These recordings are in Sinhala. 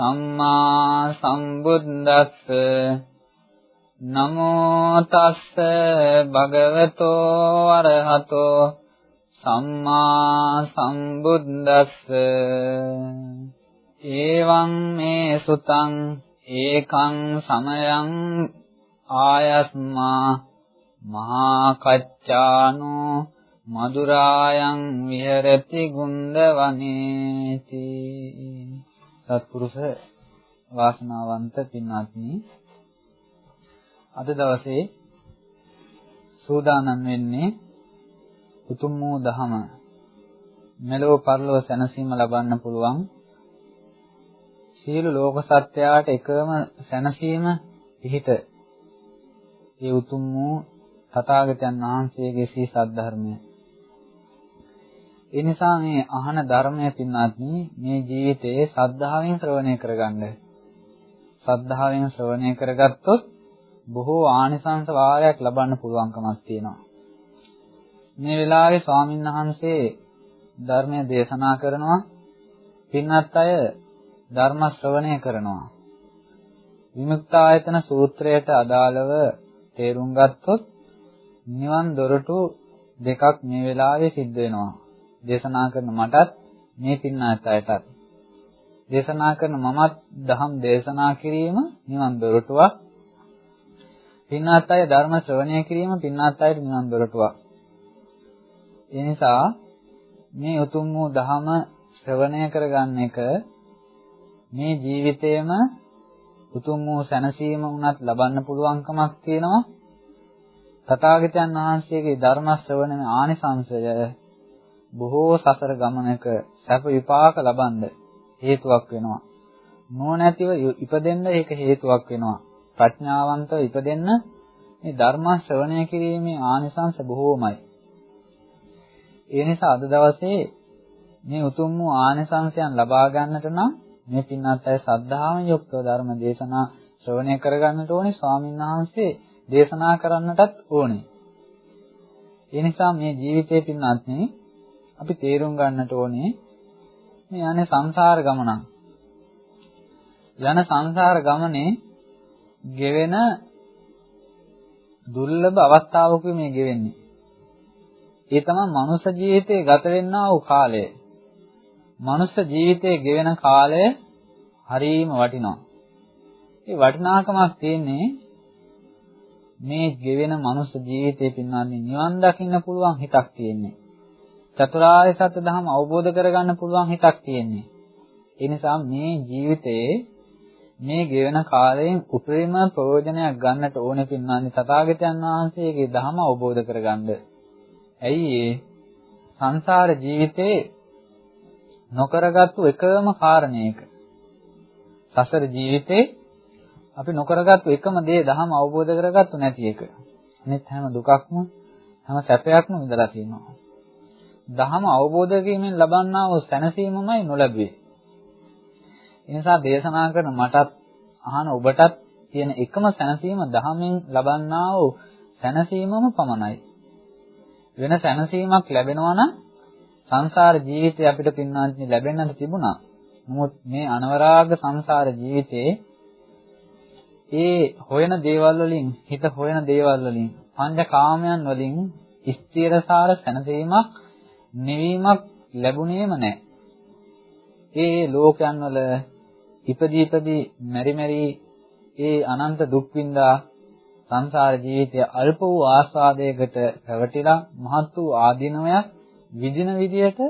සම්මා සම්බුද්දස්ස නමෝ තස්ස භගවතෝ අරහතෝ සම්මා සම්බුද්දස්ස ඒවං මේ සුතං ඒකං සමයං ආයස්මා මහා කච්චානෝ මధుරායන් විහෙරති ගුන්දවනේති සත්පුරුෂ වාසනාවන්ත පින්වත්නි. අද දවසේ සූදානම් වෙන්නේ උතුම් වූ දහම මෙලොව පරලොව සැනසීම ලබන්න පුළුවන්. සියලු ලෝක සත්‍යයට එකම සැනසීම පිහිට ඒ උතුම් වූ තථාගතයන් වහන්සේගේ සී සද්ධර්මය. ඒ නිසා මේ අහන ධර්මය පින්වත්නි මේ ජීවිතයේ සද්ධාවෙන් ශ්‍රවණය කරගන්න. සද්ධාවෙන් ශ්‍රවණය කරගත්තොත් බොහෝ ආනිසංස වාරයක් ලබන්න පුළුවන්කමක් තියෙනවා. මේ වෙලාවේ ස්වාමීන් වහන්සේ ධර්මය දේශනා කරනවා. පින්වත් අය ධර්ම ශ්‍රවණය කරනවා. විමුක්තායතන සූත්‍රයට අදාළව තේරුම් ගත්තොත් නිවන් දොරටු දෙකක් මේ වෙලාවේ සිද්ධ වෙනවා. දේශනා කරන මටත් මේ පින්නාත් අයටත්. දේශනා කරන මමත් දහම් දේශනා කිරීම නිවන් දොරටුවක්. පින්නාත් අය ධර්ම ශ්‍රවණය කිරීම පින්නාත් අයට නිවන් දොරටුවක්. ඒ නිසා මේ උතුම් වූ ධහම ශ්‍රවණය කරගන්න එක මේ ජීවිතේම උතුම් වූ සැනසීම උනත් ලබන්න පුළුවන්කමක් තියෙනවා. තථාගතයන් වහන්සේගේ ධර්ම ශ්‍රවණයේ ආනිසංසය බොහෝ සසර ගමනක සැප විපාක ලබන්න හේතුවක් වෙනවා. නොනැතිව ඉපදෙන්න ඒක හේතුවක් වෙනවා. ප්‍රඥාවන්තව ඉපදෙන්න මේ ධර්ම ශ්‍රවණය කිරීමේ ආනිසංස බොහෝමයි. ඒ නිසා අද දවසේ මේ උතුම් වූ ආනිසංසයන් ලබා ගන්නට නම් මේ පින්වත් අය සද්ධාවෙන් යුක්තව ධර්ම දේශනා ශ්‍රවණය කරගන්නට ඕනේ ස්වාමීන් වහන්සේ දේශනා කරන්නටත් ඕනේ. ඒ නිසා මේ ජීවිතයේ පින්වත්නි අපි තේරුම් ගන්නට ඕනේ මේ යන්නේ සංසාර ගමනක්. යන සංසාර ගමනේ ගෙවෙන දුර්ලභ අවස්ථාවක මේ ගෙවෙන්නේ. ඒ තමයි මනුෂ්‍ය ජීවිතේ ගත වෙන්නා වූ කාලය. මනුෂ්‍ය ජීවිතේ ගෙවෙන කාලය හරීම වටිනවා. ඒ වටිනාකමක් තියෙන්නේ මේ ගෙවෙන මනුෂ්‍ය ජීවිතේ පින්වත්නි නිවන් දකින්න පුළුවන් හිතක් තියෙන්නේ. චතුරාර්ය සත්‍ය ධර්ම අවබෝධ කරගන්න පුළුවන් හිතක් තියෙන්නේ. ඒ නිසා මේ ජීවිතයේ මේ ගෙවන කාලයෙන් උපරිම ප්‍රයෝජනයක් ගන්නට ඕනේ පින්වන්දි තථාගතයන් වහන්සේගේ ධර්ම අවබෝධ කරගන්න. ඇයි ඒ සංසාර ජීවිතේ නොකරගත්තු එකම කාරණේක. සසර ජීවිතේ අපි නොකරගත්තු එකම දේ ධර්ම අවබෝධ කරගත්තු නැති එක. අනිත් හැම දුකක්ම හැම සැපයක්ම විඳලා තියෙනවා. දහම අවබෝධ කිරීමෙන් ලබන්නා වූ සැනසීමමයි නොලැබුවේ. ඒ නිසා දේශනා කරන මටත් අහන ඔබටත් තියෙන එකම සැනසීම දහමෙන් ලබන්නා වූ සැනසීමම පමණයි. වෙන සැනසීමක් ලැබෙනවා නම් සංසාර ජීවිතය අපිට පින්නාන්ති ලැබෙන්නට තිබුණා. නමුත් මේ අනවරාග සංසාර ජීවිතේ ඒ හොයන දේවල් වලින් හිත හොයන දේවල් වලින් පංච කාමයන් වලින් ස්ථිරසාර සැනසීමක් නිවීමක් ලැබුණේම නැහැ. ඒ ලෝකයන් වල ඉපදී ඉපදී මෙරි මෙරි ඒ අනන්ත දුක් විඳා සංසාර ජීවිතය අල්ප වූ ආස්වාදයකට පැවටිලා මහත් වූ ආධිනවයක් විදින විදියට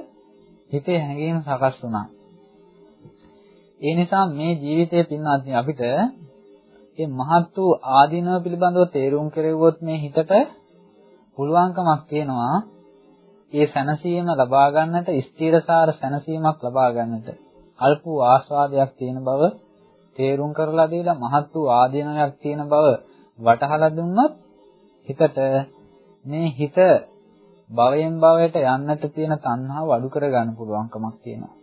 හිතේ හැඟීම් සකස් වුණා. ඒ නිසා මේ ජීවිතයේ පින්වත් අපිට මේ මහත් වූ ආධිනව පිළිබඳව තේරුම් කෙරෙව්වොත් මේ හිතට පුළුවන්කමක් තියෙනවා ඒ සැනසීම ලබා ගන්නට ස්ථීරසාර සැනසීමක් ලබා ගන්නට අල්ප වූ ආස්වාදයක් තියෙන බව තේරුම් කරලා දීලා මහත් වූ ආධිනවයක් තියෙන බව වටහලා දුන්නොත් හිතට මේ හිත භවයෙන් භවයට යන්නට තියෙන තණ්හාව අඩු කරගන්න පුළුවන්කමක් තියෙනවා.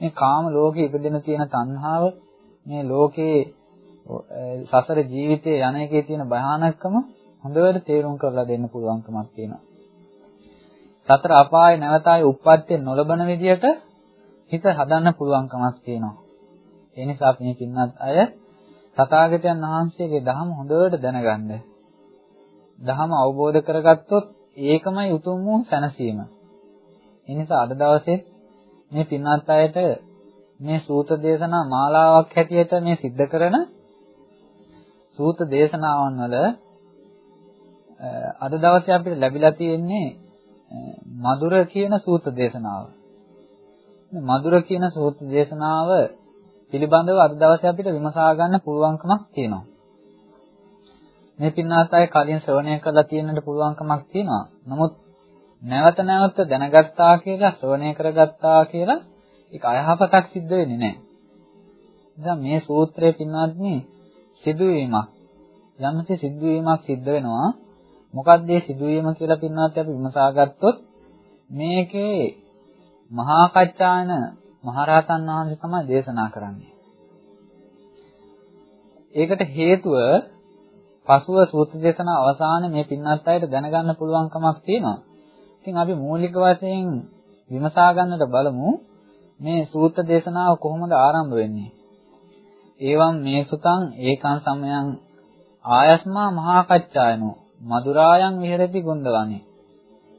මේ කාම ලෝකේ ඉපදෙන තියෙන තණ්හාව මේ ලෝකේ සසර ජීවිතයේ යන එකේ තියෙන භයානකම හොඳට තේරුම් කරලා දෙන්න පුළුවන්කමක් තියෙනවා. සතර අපායේ නැවත ආයේ උප්පත්තිය නොලබන විදියට හිත හදන්න පුළුවන්කමක් තියෙනවා. ඒ නිසා මේ පින්නත් අය තථාගතයන් වහන්සේගේ ධහම හොඳට දැනගන්න. ධහම අවබෝධ කරගත්තොත් ඒකමයි උතුම් වූ සැනසීම. ඒ නිසා අද දවසේ මේ පින්නත් අයට මේ සූත්‍ර දේශනා මාලාවක් හැටියට මේ සිද්ධ කරන සූත්‍ර දේශනාවන් වල අද දවසේ අපිට ලැබිලා තියෙන්නේ මధుර කියන සූත්‍ර දේශනාව. මధుර කියන සූත්‍ර දේශනාව පිළිබඳව අද දවසේ අපිට විමසා ගන්න පුළුවන්කමක් තියෙනවා. මේ පින්නාත් අය කලින් ශ්‍රවණය කරලා තියෙන්නට පුළුවන්කමක් තියෙනවා. නමුත් නැවත නැවත දැනගත්තා කියලා ශ්‍රවණය කරගත්තා කියලා ඒක අයහපතක් සිද්ධ වෙන්නේ නැහැ. දැන් මේ සූත්‍රයේ පින්වත්නි සිදුවීමක් යම්කිසි සිදුවීමක් සිද්ධ වෙනවා. මොකක්ද මේ සිදුවීම කියලා පින්වත් අපි විමසා ගත්තොත් මේකේ මහා කච්චායන මහරහතන් වහන්සේ තමයි දේශනා කරන්නේ. ඒකට හේතුව පසුව සූත්‍ර දේශනා අවසානයේ මේ පින්වත් අයට දැනගන්න පුළුවන්කමක් තියෙනවා. ඉතින් අපි මූලික වශයෙන් විමසා ගන්නට බලමු මේ සූත්‍ර දේශනාව කොහොමද ආරම්භ වෙන්නේ. ඒවම් මේ සුතං ඒකං සමයං ආයස්මා මහා කච්චායනෝ මధుරායන් විහෙරති ගුණ්ඩවනේ.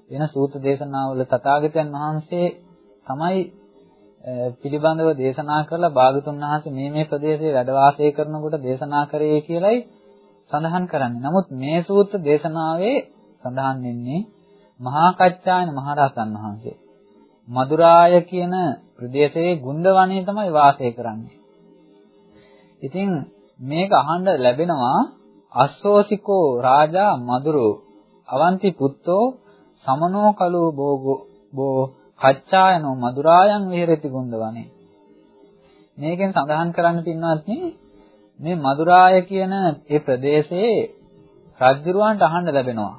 වෙන සූත්‍ර දේශනාවල තථාගතයන් වහන්සේ තමයි පිළිබඳව දේශනා කරලා භාගතුන් වහන්සේ මේ මේ ප්‍රදේශයේ වැඩ වාසය කරනකොට දේශනා කරේ කියලයි සඳහන් කරන්නේ. නමුත් මේ සූත්‍ර දේශනාවේ සඳහන් වෙන්නේ මහා කච්චායන මහරහතන් වහන්සේ. මදුරාය කියන ප්‍රදේශයේ ගුණ්ඩවණේ තමයි වාසය කරන්නේ. ඉතින් මේක අහන්න ලැබෙනවා අස්සෝසිකෝ රාජා මදුරෝ අවන්ති පුත්තෝ සමනෝ කලෝ බෝගෝ බෝ කච්චායනෝ මදුරායන් විහෙරති ගුණ්ඩවනේ. මේකෙන් සඳහන් කරන්න පින්වත්නි මේ මදුරාය කියන ඒ ප්‍රදේශයේ රජුරවන්ට අහන්න ලැබෙනවා.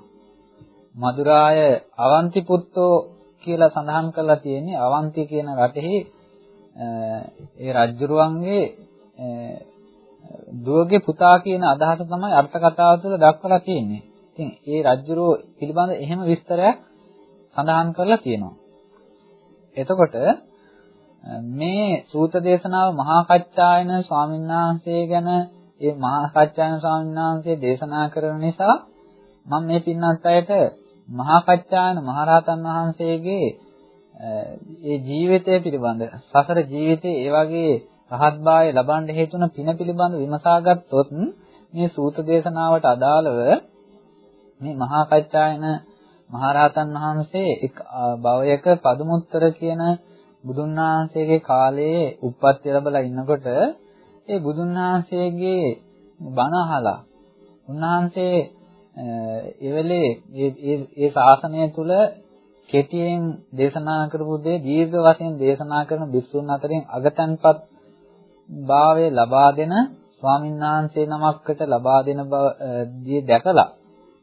මදුරාය අවන්ති පුත්තෝ කියලා සඳහන් කරලා තියෙන්නේ අවන්ති කියන රටෙහි ඒ රජුරවන්ගේ දුවගේ පුතා කියන අදහස තමයි අර්ථ කතාව තුළ දක්වලා තියෙන්නේ. ඉතින් ඒ රජුරෝ පිළිබඳ එහෙම විස්තරයක් සඳහන් කරලා තියෙනවා. එතකොට මේ සූත දේශනාව මහා කච්චායන ස්වාමීන් වහන්සේ ගැන ඒ මහා කච්චායන ස්වාමීන් වහන්සේ දේශනා කරන නිසා මම මේ පින්නත් අයට මහා කච්චායන මහරහතන් වහන්සේගේ ඒ ජීවිතය පිළිබඳ සසර ජීවිතයේ ඒ වගේ රහත්භාවය ලබන්න හේතුන පින පිළිබඳ විමසා ගත්තොත් මේ සූත දේශනාවට අදාළව මේ මහා කච්චායන මහරහතන් වහන්සේ එක් භවයක පදුමුත්තර කියන බුදුන් වහන්සේගේ කාලයේ උප්පත්ති ලැබලා ඉන්නකොට ඒ බුදුන් වහන්සේගේ බණ අහලා උන්වහන්සේ ඒ වෙලේ ඒ ඒ ශාසනය තුල කෙටියෙන් දේශනා කරපු දේ දීර්ඝ වශයෙන් දේශනා කරන භික්ෂුන් අතරින් අගතන්පත් භාවය ලබා දෙන ස්වාමීන් වහන්සේ නමක්කට ලබා දෙන බව දැකලා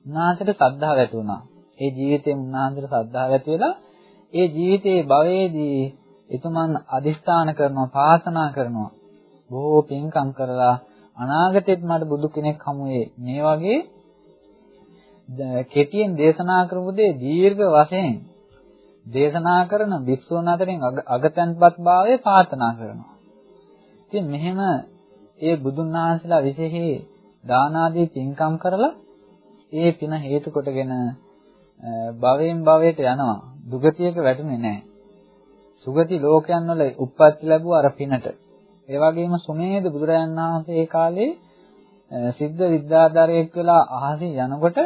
උන්වහන්සේට සද්ධාව ඇති වුණා. ඒ ජීවිතේ උන්වහන්සේට සද්ධාව ඇති වෙලා ඒ ජීවිතයේ භවයේදී එතුමන් අදිස්ථාන කරනවා ප්‍රාර්ථනා කරනවා බොහෝ පින්කම් කරලා අනාගතෙත් මට බුදු කෙනෙක් හමු මේ වගේ කෙටියෙන් දේශනා කරපු දේ දීර්ඝ වශයෙන් දේශනා කරන භික්ෂුන් අතරින් අගතන්පත් භාවය ප්‍රාර්ථනා කරනවා. ඉතින් මෙහෙම ඒ බුදුන් වහන්සේලා විශේෂේ දාන ආදී පින්කම් කරලා ඒ පින හේතු කොටගෙන භවයෙන් භවයට යනවා. දුගතියක වැටුනේ නැහැ. සුගති ලෝකයන් වල උප්පත්ති ලැබුව අර පිනට. ඒ වගේම සුමේද බුදුරජාණන් වහන්සේ කාලේ සිද්ධ විද්‍යාධරයෙක් වෙලා අහසින් යනකොට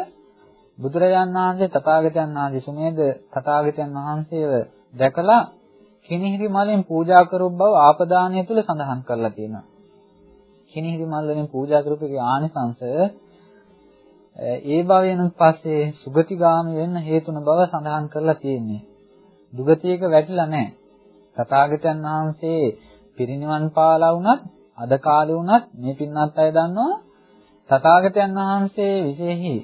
බුදුරජාන් වහන්සේ තථාගතයන් වහන්සේ සුමේද තථාගතයන් වහන්සේව දැකලා කිනිහිරි මලෙන් පූජා කරපු බව ආපදානය තුල සඳහන් කරලා තියෙනවා. කිනිහිරි මල් වලින් පූජා කරපු ආනිසංශ ඒ භවයෙන් පස්සේ සුගතිගාමි වෙන්න හේතුන බව සඳහන් කරලා තියෙන්නේ. දුගතියක වැටිලා නැහැ. තථාගතයන් වහන්සේ පිරිනිවන් පාලා වුණත් අද කාලේ වුණත් මේ පින්නත් අය දන්නවා තථාගතයන් වහන්සේ විශේෂයි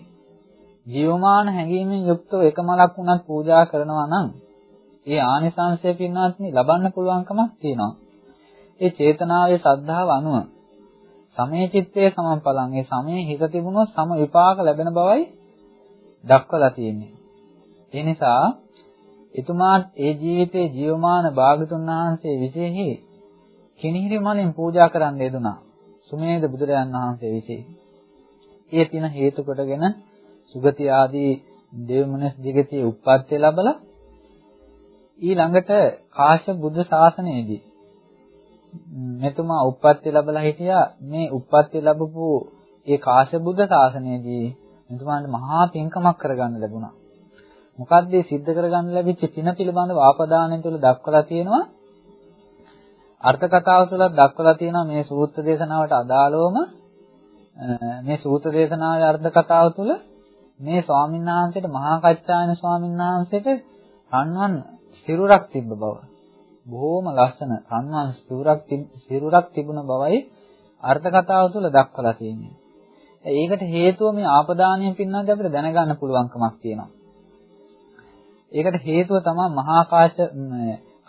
ජීවමාන හැඟීමෙන් යුක්තව එක මලක් වුණත් පූජා කරනවා නම් ඒ ආනිසංසය පින්වත්නි ලබන්න පුළුවන්කමක් තියෙනවා. ඒ චේතනාවේ සද්ධාව අනුව සමේ චිත්තයේ සමම්පලං ඒ සමේ හිත තිබුණොත් සම විපාක ලැබෙන බවයි දක්වලා තියෙන්නේ. ඒ නිසා එතුමාට ඒ ජීවිතයේ ජීවමාන භාගතුන් වහන්සේ විශේෂයි කිනිහිරි මලින් පූජා කරන්න යෙදුනා. සුමේද බුදුරයන් වහන්සේ විශේෂයි. ඒ තින හේතු කොටගෙන සුගති ආදී දේව මනස් දිගතිය උප්පත්ති ලැබලා ඊළඟට කාශ්‍යප බුද්ධ ශාසනයේදී මෙතුමා උප්පත්ති ලැබලා හිටියා මේ උප්පත්ති ලැබපු ඒ කාශ්‍යප බුද්ධ ශාසනයේදී මෙතුමාට මහා පින්කමක් කරගන්න ලැබුණා. මොකද්ද මේ සිද්ධ කරගන්න ලැබිච්ච පින පිළිබඳව ආපදානය තුළ දක්වලා තියෙනවා. අර්ථ කතාව තුළ දක්වලා තියෙනවා මේ සූත්‍ර දේශනාවට අදාළවම මේ සූත්‍ර දේශනාවේ අර්ථ කතාව තුළ මේ ස්වාමීන් වහන්සේට මහා කච්චායන ස්වාමීන් වහන්සේට රන්වන් සිරුරක් තිබ්බ බව. බොහොම ලස්සන රන්වන් සිරුරක් සිරුරක් තිබුණ බවයි අර්ථ කතාව තුළ දක්වලා තියෙන්නේ. ඒකට හේතුව මේ ආපදානිය පින්නත් අපිට දැනගන්න පුළුවන්කමක් තියෙනවා. ඒකට හේතුව තමයි මහා කාශ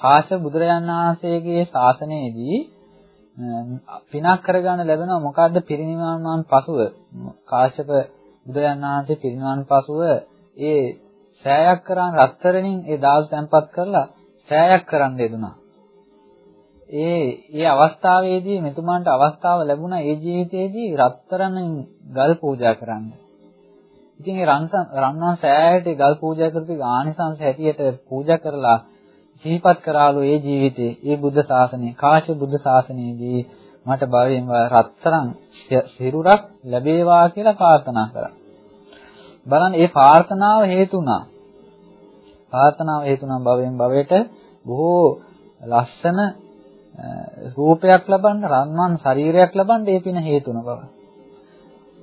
කාශ්‍යප බුදුරජාණන් වහන්සේගේ ශාසනයේදී පිනක් කරගන්න ලැබෙනවා මොකද්ද පිරිනිවන් පසුව කාශ්‍යප බුදුරජාණන් වහන්සේ පිරිනිවන් පසුව ඒ සෑයක් කරන් රත්තරණින් ඒ දාස් තැන්පත් කරලා සෑයක් කරන් දෙදුනා. ඒ ඒ අවස්ථාවේදී මෙතුමාන්ට අවස්ථාව ලැබුණා ඒ ජීවිතයේදී රත්තරණින් ගල් පූජා කරන්න. ඉතින් ඒ රන්වන් සෑයට ගල් පූජා කරපු ආනිසංස හැටියට පූජා කරලා සිහිපත් කරාලු ඒ ජීවිතේ ඒ බුද්ධ ශාසනය කාශ්‍යප බුද්ධ ශාසනයේදී මට භවයෙන් රත්තරන් සිරුරක් ලැබේවා කියලා ප්‍රාර්ථනා කරා. බලන්න මේ ප්‍රාර්ථනාව හේතු වුණා. ප්‍රාර්ථනාව හේතු නම් භවයෙන් භවයට බොහෝ ලස්සන රූපයක් ලබන්න, රන්වන් ශරීරයක් ලබන්න ඒ පින හේතුන බව.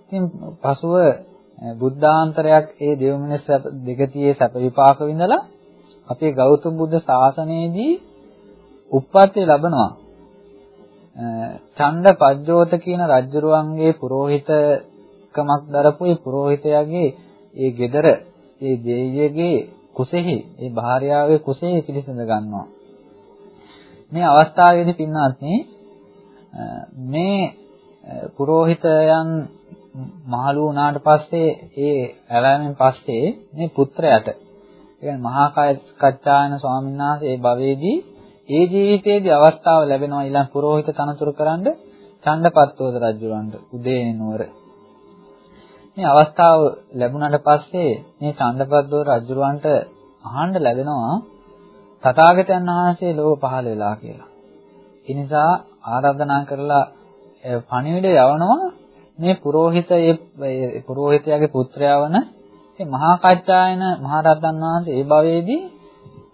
ඉතින් පසුව බුද්ධාන්තරයක් ඒ දෙවමිනස් දෙගතියේ සැප විපාක විඳලා අපේ ගෞතම බුද්ධ ශාසනයේදී උප්පත්ති ලැබනවා. ඡණ්ඩ පජ්ජෝත කියන රජුරුවන්ගේ පුරোহিতකමක් දරපු ඒ පුරোহিতයාගේ ඒ gedara ඒ දෙවියගේ කුසෙහි ඒ භාර්යාවේ කුසෙහි පිළිසඳ ගන්නවා. මේ අවස්ථාවේදී පින්වත්නි මේ පුරෝහිතයන් මහලු වුණාට පස්සේ ඒ ඇලෑමෙන් පස්සේ මේ පුත්‍රයාට කියන්නේ මහා කච්චායන ස්වාමීන් වහන්සේ ඒ භවයේදී ඒ ජීවිතයේදී අවස්ථාව ලැබෙනවා ඊළඟ පුරෝහිත තනතුරු කරන්න ඡණ්ඩපත්තෝද රජුවන්ට උදේනිනුවර මේ අවස්ථාව ලැබුණාට පස්සේ මේ චන්දපද්දෝ රජුරවන්ට අහන්න ලැබෙනවා තථාගතයන් වහන්සේ ලෝක පහළ වෙලා කියලා. ඒ නිසා ආරාධනා කරලා පණිවිඩය යවනවා මේ පුරোহিত ඒ පුරোহিতයාගේ පුත්‍රයා වන මේ මහා කච්චායන මහරහතන් වහන්සේ ඒ භවයේදී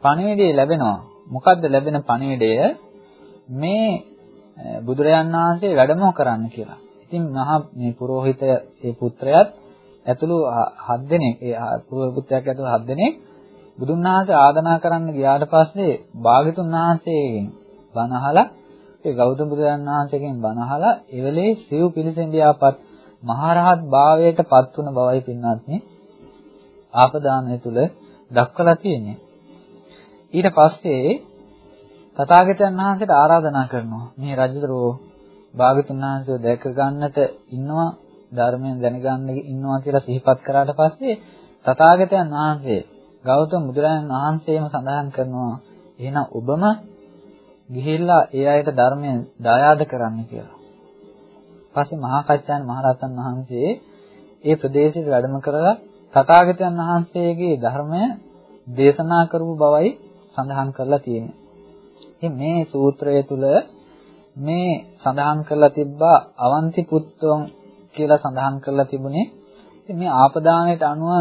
පණිවිඩය ලැබෙනවා. මොකද්ද ලැබෙන පණිවිඩය? මේ බුදුරජාන් වහන්සේ වැඩම කරන්න කියලා. ඉතින් මහා මේ පූජිතය ඒ පුත්‍රයාත් ඇතුළු හත් දෙනෙක් ඒ පුත්‍රයාක් ඇතුළු හත් දෙනෙක් බුදුන් වහන්සේ ආදනා කරන්න ගියාට පස්සේ භාගතුන් වහන්සේගෙන් බණ අහලා ඒ ගෞතම බුදුන් වහන්සේගෙන් බණ අහලා ඒ වෙලේ සිව් පිළිසෙඹියාපත් මහරහත් භාවයට පත් වුණ බවයි පින්වත්නි ආපදානය තුල දක්වලා තියෙන්නේ. ඊට පස්සේ තථාගතයන් වහන්සේට ආරාධනා කරනවා. මේ රජදරෝ භාගතුන් වහන්සේව දැක ගන්නට ඉන්නවා ධර්මයෙන් දැනගන්න ඉන්නවා කියලා සිහිපත් කරාට පස්සේ තථාගතයන් වහන්සේ ගෞතම බුදුරජාණන් වහන්සේම සඳහන් කරනවා එහෙනම් ඔබම ගිහිල්ලා ඒ අයට ධර්මයෙන් දායාද කරන්න කියලා. පස්සේ මහා කච්චායන මහරහතන් වහන්සේ ඒ ප්‍රදේශයට වැඩම කරලා තථාගතයන් වහන්සේගේ ධර්මය දේශනා කරපු බවයි සඳහන් කරලා තියෙන්නේ. ඉතින් මේ සූත්‍රය තුල මේ සඳහන් කරලා තිබ්බා අවන්ති පුත්තෝන් කියලා සඳහන් කරලා තිබුණේ. ඉතින් මේ ආපදානයට අනුව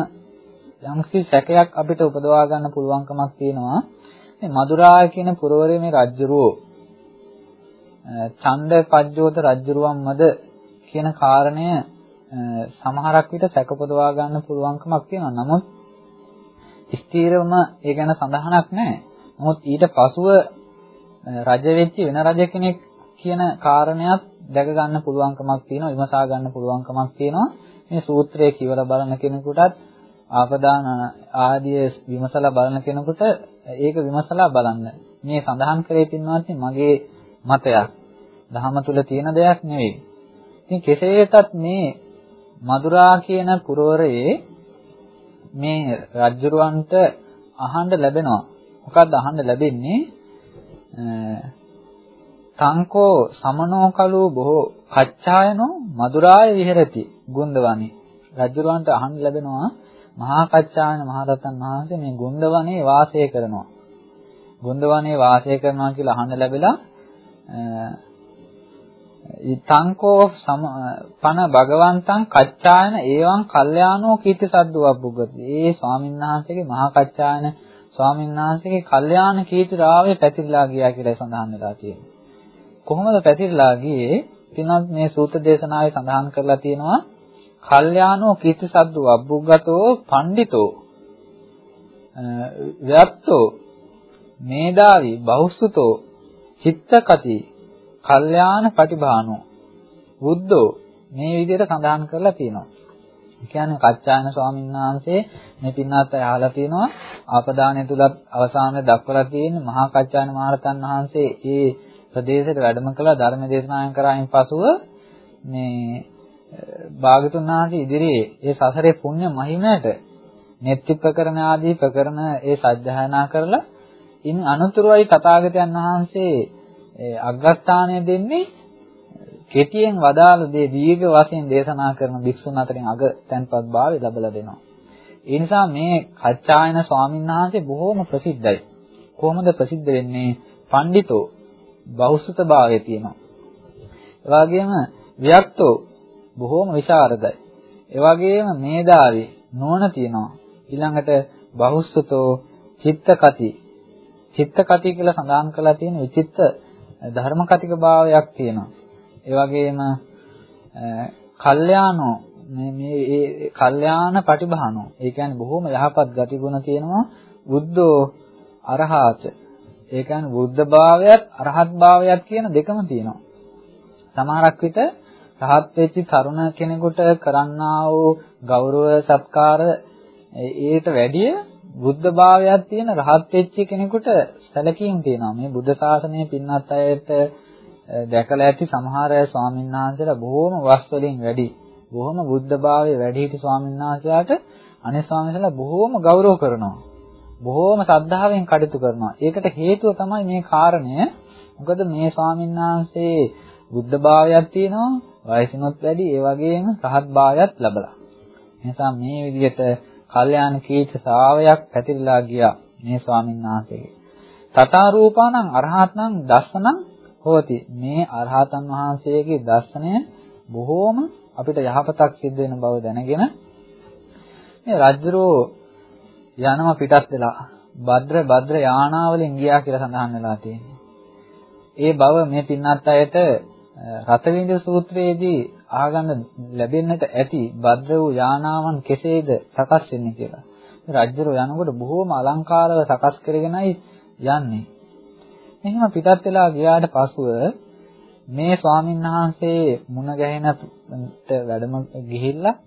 යම්කිසි සැකයක් අපිට උපදවා ගන්න පුළුවන්කමක් තියෙනවා. මේ මදුරාය කියන පුරවරේ මේ රජ්ජුරුවෝ ඡණ්ඩ පජ්ජෝත රජ්ජුරුවන්මද කියන කාරණය සමහරක් විට සැකපොදවා ගන්න පුළුවන්කමක් තියෙනවා. නමුත් ස්ථීරවම ඒ ගැන සඳහනක් නැහැ. නමුත් ඊට පසුව රජ වෙච්ච වෙන රජ කෙනෙක් කියන කාරණයක් දැක ගන්න පුළුවන්කමක් තියෙනවා විමසා ගන්න පුළුවන්කමක් තියෙනවා. මේ සූත්‍රය කියවලා බලන කෙනෙකුටත් ආපදාන ආදී විමසලා බලන කෙනෙකුට ඒක විමසලා බලන්න. මේ සඳහන් කරේ පින්වත් මගේ මතයක්. දහම තුල තියෙන දෙයක් නෙවෙයි. ඉතින් කෙසේතත් මේ මදුරා කියන පුරවරයේ මේ රජුරවන්ට අහන්න ලැබෙනවා. මොකක්ද අහන්න ලැබෙන්නේ? තංකෝ සමනෝ කලෝ බොහෝ කච්චායනෝ මధుරාය විහෙරති. ගුන්දවනේ. රජුරවන්ට අහන්න ලැබෙනවා මහා කච්චායන මහරතන් වහන්සේ මේ ගුන්දවනේ වාසය කරනවා. ගුන්දවනේ වාසය කරනවා කියලා අහන්න ලැබිලා තංකෝ සම පන භගවන්තං කච්චායන ඒවං කල්යාණෝ කීර්ති සද්දෝ අබ්බුගති. ඒ ස්වාමීන් වහන්සේගේ මහා කච්චායන ස්වාමීන් වහන්සේගේ කල්යාණ කීර්ති රාවේ පැතිරලා ගියා කියලා සඳහන් වෙලා තියෙනවා. කොහොමද පැතිරලා ගියේ? පින්වත් මේ සූත්‍ර දේශනාවේ සඳහන් කරලා තියෙනවා කල්යාණෝ කීර්ති සද්දු අබ්බුග්ගතෝ පණ්ඩිතෝ ව්‍යප්තෝ මේදාවි බහුසුතෝ චිත්තකති කල්යාණ පටිභානෝ බුද්ධෝ මේ විදිහට සඳහන් කරලා තියෙනවා. ඒ කියන්නේ කච්චායන ස්වාමීන් වහන්සේ මේ පින්නත් අහලා තියෙනවා ආපදානය තුලත් අවසානයේ දක්වලා තියෙන මහා කච්චායන මහරතන් වහන්සේ ඒ ප්‍රදේශයට වැඩම කළා ධර්ම දේශනායන් කරායින් පසුව මේ භාගතුන් වහන්සේ ඉදිරියේ ඒ සසරේ පුණ්‍ය මහිමයට නෙත්ති ප්‍රකරණ ආදී ප්‍රකරණ ඒ සජ්ජායනා කරලා ඉන් අනුතුරුයි තථාගතයන් වහන්සේ අග්‍රස්ථානය දෙන්නේ කෙටියෙන් වදාළ දේ දීර්ඝ වශයෙන් දේශනා කරන භික්ෂුන් අතරින් අග තැන්පත් භාවය ලැබලා දෙනවා. ඒ නිසා මේ කච්චායන ස්වාමීන් වහන්සේ බොහෝම ප්‍රසිද්ධයි. කොහොමද ප්‍රසිද්ධ වෙන්නේ? පඬිතෝ බහුසුත භාවය තියෙනවා. ඒ වගේම වික්තෝ බොහෝම විශාරදයි. ඒ වගේම මේදාවි නුවණ තියෙනවා. ඊළඟට බහුසුතෝ චිත්තකති චිත්තකති කියලා සඳහන් කරලා තියෙන විචිත්ත ධර්මකතික භාවයක් තියෙනවා. ඒ වගේම කල්යාණෝ මේ මේ කල්යාණ පටිභානෝ ඒ කියන්නේ බොහෝම යහපත් ගතිගුණ තියෙනවා බුද්ධෝ අරහාච ඒ කියන්නේ බුද්ධ භාවයත් අරහත් භාවයත් කියන දෙකම තියෙනවා. සමහරක් විට රහත් වෙච්ච තරුණ කෙනෙකුට කරන්නා වූ ගෞරව සත්කාර ඒට වැඩිය බුද්ධ භාවයක් තියෙන රහත් වෙච්ච කෙනෙකුට සැලකීම් තියෙනවා. මේ බුද්ධ ශාසනය පින්නත් අයට දැකලා ඇති සමහර අය ස්වාමීන් වහන්සේලා බොහෝම වස් වලින් වැඩි. බොහෝම බුද්ධ භාවයේ වැඩි හිටි ස්වාමීන් වහන්සේලාට අනේ ස්වාමීන් වහන්සේලා බොහෝම ගෞරව කරනවා. බොහෝම ශ්‍රද්ධාවෙන් කටයුතු කරනවා. ඒකට හේතුව තමයි මේ කාරණය. මොකද මේ ස්වාමීන් වහන්සේ බුද්ධ භාවයක් තියෙනවා, වයසිනුත් වැඩි, ඒ වගේම රහත් භාවයක් ලැබලා. එනිසා මේ විදිහට කල්යාණ කීර්ති ශාවයක් පැතිරලා ගියා මේ ස්වාමීන් වහන්සේගේ. තථා රූපානං අරහතං දස්සනං හෝති. මේ අරහතන් වහන්සේගේ දර්ශනය බොහෝම අපිට යහපතක් සිද්ධ වෙන බව දැනගෙන මේ රජ්ජරෝ යනම පිටත් වෙලා භද්‍ර භද්‍ර යානාවලින් ගියා කියලා සඳහන් වෙලා තියෙනවා. ඒ බව මේ පින්නත් අයට රතවින්ද සූත්‍රයේදී ආගන්න ලැබෙන්නට ඇති භද්‍ර වූ යානාවන් කෙසේද සකස් වෙන්නේ කියලා. රජ්ජරෝ යනකොට බොහෝම අලංකාරව සකස් කරගෙනයි යන්නේ. එහෙම පිටත් වෙලා ගියාට පසුව මේ ස්වාමීන් වහන්සේ මුණ ගැහෙනට වැඩම ගිහිල්ලා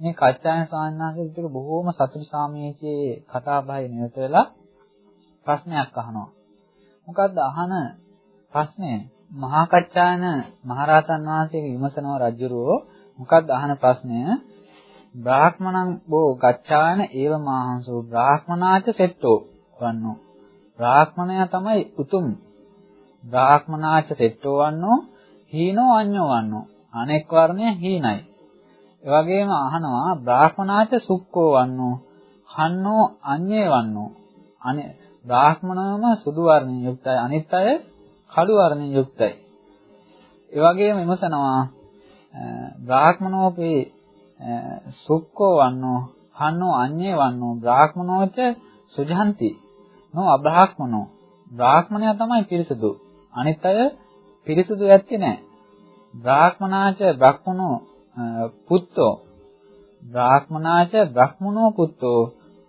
මේ කච්චායන ස්වාමීන් වහන්සේත් එක්ක බොහෝම සතුටු සාමීචයේ කතා බහේ නිරත වෙලා ප්‍රශ්නයක් අහනවා. මොකද්ද අහන ප්‍රශ්නය? මහා කච්චායන මහරහතන් වහන්සේගේ විමසනවා රජුරෝ මොකද්ද අහන ප්‍රශ්නය? බ්‍රාහ්මණං බෝ ගච්ඡායන ඒව මාහංසෝ බ්‍රාහ්මනාච සෙට්ටෝ වන්නෝ. බ්‍රාහ්මණයා තමයි උතුම්. බ්‍රාහ්මනාච සෙට්ටෝ වන්නෝ හීනෝ අඤ්ඤෝ වන්නෝ. අනෙක් වර්ණය හීනයි. ඒ වගේම අහනවා බ්‍රාහ්මනාච සුක්කෝ වන්නෝ කන්නෝ අඤ්ඤේ වන්නෝ. අනේ බ්‍රාහ්මණවම සුදු වර්ණයෙන් යුක්තයි අනිත් අය කළු වර්ණයෙන් යුක්තයි. ඒ වගේම විමසනවා බ්‍රාහ්මනෝපි සුක්කෝ වන්නෝ කන්නෝ අඤ්ඤේ වන්නෝ බ්‍රාහ්මනෝච සුජහන්ති නෝ අබ්‍රාහ්මනෝ බ්‍රාහ්මණයා තමයි පිරිසුදු. අනිත් අය පිරිසුදු ඇත්තේ නැහැ. බ්‍රාහ්මනාච බ්‍රහ්මනෝ පුත්තෝ. බ්‍රාහ්මනාච බ්‍රහ්මනෝ පුත්තෝ.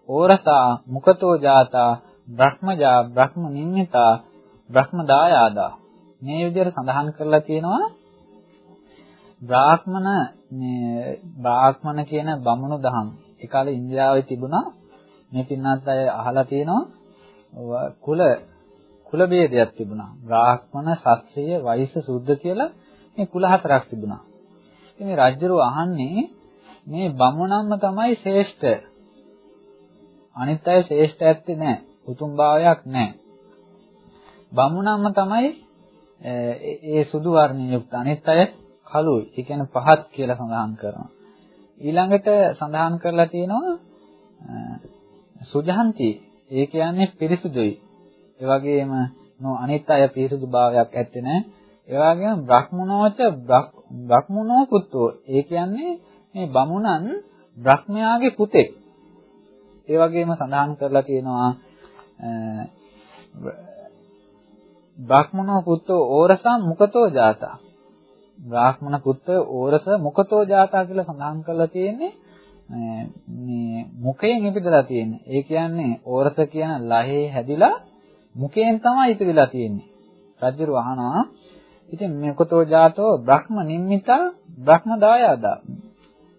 ඕරසා මුකතෝ ජාතා. බ්‍රහ්මජා බ්‍රහ්ම නිම්මිතා බ්‍රහ්ම දායාදා මේ විදිහට සඳහන් කරලා තියෙනවා. බ්‍රාහ්මණ මේ බ්‍රාහ්මණ කියන බමුණු දහම්. ඒ කාලේ ඉන්දියාවේ තිබුණා. මේ පින්නත් අය අහලා තියෙනවා. කුල කුල ભેදයක් තිබුණා. බ්‍රාහ්මණ ශාස්ත්‍රීය වෛශ්‍ය සුද්ධ කියලා මේ කුල හතරක් තිබුණා. ඉතින් මේ රජුරු අහන්නේ මේ බමුණන්ම තමයි ශ්‍රේෂ්ඨ අනිත් අය ශ්‍රේෂ්ඨ ඇත්තේ නැහැ උතුම් භාවයක් නැහැ බමුණන්ම තමයි ඒ සුදු වර්ණයෙන් යුක්ත අනිත් අය කළුයි. ඒ කියන්නේ පහත් කියලා සඳහන් කරනවා. ඊළඟට සඳහන් කරලා තියෙනවා සුජහන්ති. ඒ කියන්නේ පිරිසුදුයි. ඒ වගේම නෝ අනිත් අය පිරිසුදු භාවයක් ඇත්තේ නැහැ. ඒ වගේම බ්‍රහ්මනෝච බ්‍රහ්මනෝ පුත්තෝ. ඒ කියන්නේ මේ බමුණන් බ්‍රහ්මයාගේ පුතෙක්. ඒ වගේම සඳහන් කරලා තියෙනවා බ්‍රාහ්මනෝ පුත්තෝ ඕරසම් මුකතෝ ජාතා. බ්‍රාහ්මණ පුත්‍ර ඕරස මුකතෝ ජාතා කියලා සඳහන් කරලා තියෙන්නේ මේ මුඛයෙන් ඉපදලා තියෙන්නේ. ඒ කියන්නේ ඕරස කියන ලහේ හැදිලා මුඛයෙන් තමයි ඉපදලා තියෙන්නේ. රජුරු අහනවා ඉතින් මුකතෝ ජාතෝ බ්‍රහ්ම නිම්මිතා බ්‍රහ්ම දායාදා.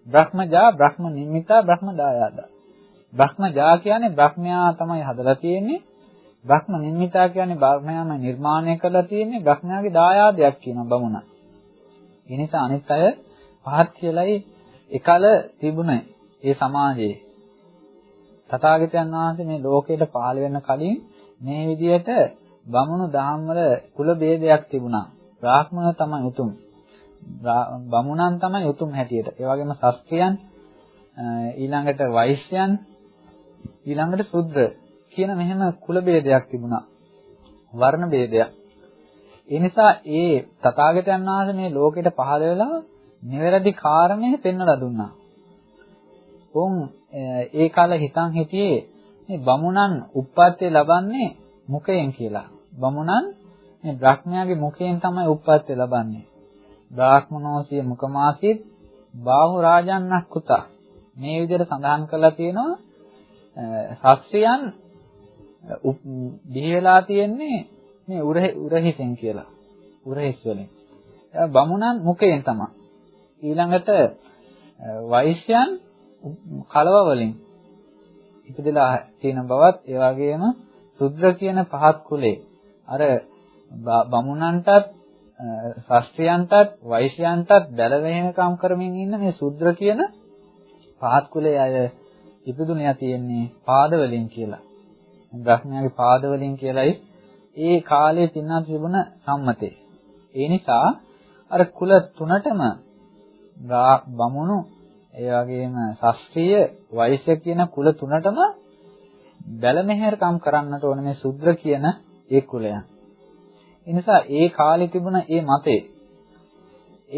බ්‍රහ්මජා බ්‍රහ්ම නිම්මිතා බ්‍රහ්ම දායාදා. බ්‍රහ්මජා කියන්නේ බ්‍රහ්මයා තමයි හදලා තියෙන්නේ. බ්‍රහ්ම නිම්මිතා කියන්නේ බ්‍රහ්මයාම නිර්මාණය කරලා තියෙන්නේ බ්‍රහ්මයාගේ දායාදයක් කියන බමුණ. ඒ නිසා අනිත් අය පහත් කියලයි එකල තිබුණේ ඒ සමාජයේ. තථාගතයන් වහන්සේ මේ ලෝකයට පහළ වෙන්න කලින් මේ විදිහට බමුණු දහම් වල කුල ભેදයක් තිබුණා. බ්‍රාහ්මණ තමයි උතුම්. බමුණන් තමයි උතුම් හැටියට. ඒ වගේම ශස්ත්‍රයන් ඊළඟට වෛශ්‍යයන් ඊළඟට ශුද්‍ර කියන මෙහෙම කුල ભેදයක් තිබුණා. වර්ණ ભેදයක්. ඒ නිසා ඒ තථාගතයන් වහන්සේ මේ ලෝකෙට පහළ වෙලා නිවැරදි කාරණේ පෙන්වලා දුන්නා. උන් ඒ කාලේ හිතන් හිටියේ මේ බමුණන් උප්පත්තිය ලබන්නේ මුඛයෙන් කියලා. බමුණන් මේ බ්‍රහ්මයාගේ මුඛයෙන් තමයි උප්පත්තිය ලබන්නේ. බ්‍රාහ්මනෝසිය මුඛමාසීත් බාහු රාජන්නක් කුතා. මේ විදිහට සඳහන් කරලා තියෙනවා ශාස්ත්‍රයන් බිහි වෙලා තියෙන්නේ මේ උරහිසෙන් කියලා. උරහිස් වලින්. බමුණන් මුඛයෙන් තමයි. ඊළඟට වෛශ්‍යයන් කලව වලින් ඉපදලා තියෙන බවත් ඒ වගේම සුද්‍ර කියන පහත් කුලේ අර බමුණන්ටත් ශාස්ත්‍රයන්ටත් වෛශ්‍යයන්ටත් බැලවෙහෙනකම් කරමින් ඉන්න මේ සුද්‍ර කියන පහත් කුලේ අය ඉපදුණා තියෙන්නේ පාද වලින් කියලා. බ්‍රහ්මයාගේ පාද වලින් කියලායි ඒ කාලේ තින්නත් තිබුණ සම්මතේ. ඒ නිසා අර කුල තුනටම බමුණු ඒ වගේම ශාස්ත්‍රීය වෛශ්‍ය කියන කුල තුනටම බැලමෙහෙරකම් කරන්නට ඕන මේ සුද්‍ර කියන ඒ කුලයන්. එනිසා ඒ කාලේ තිබුණ ඒ මතේ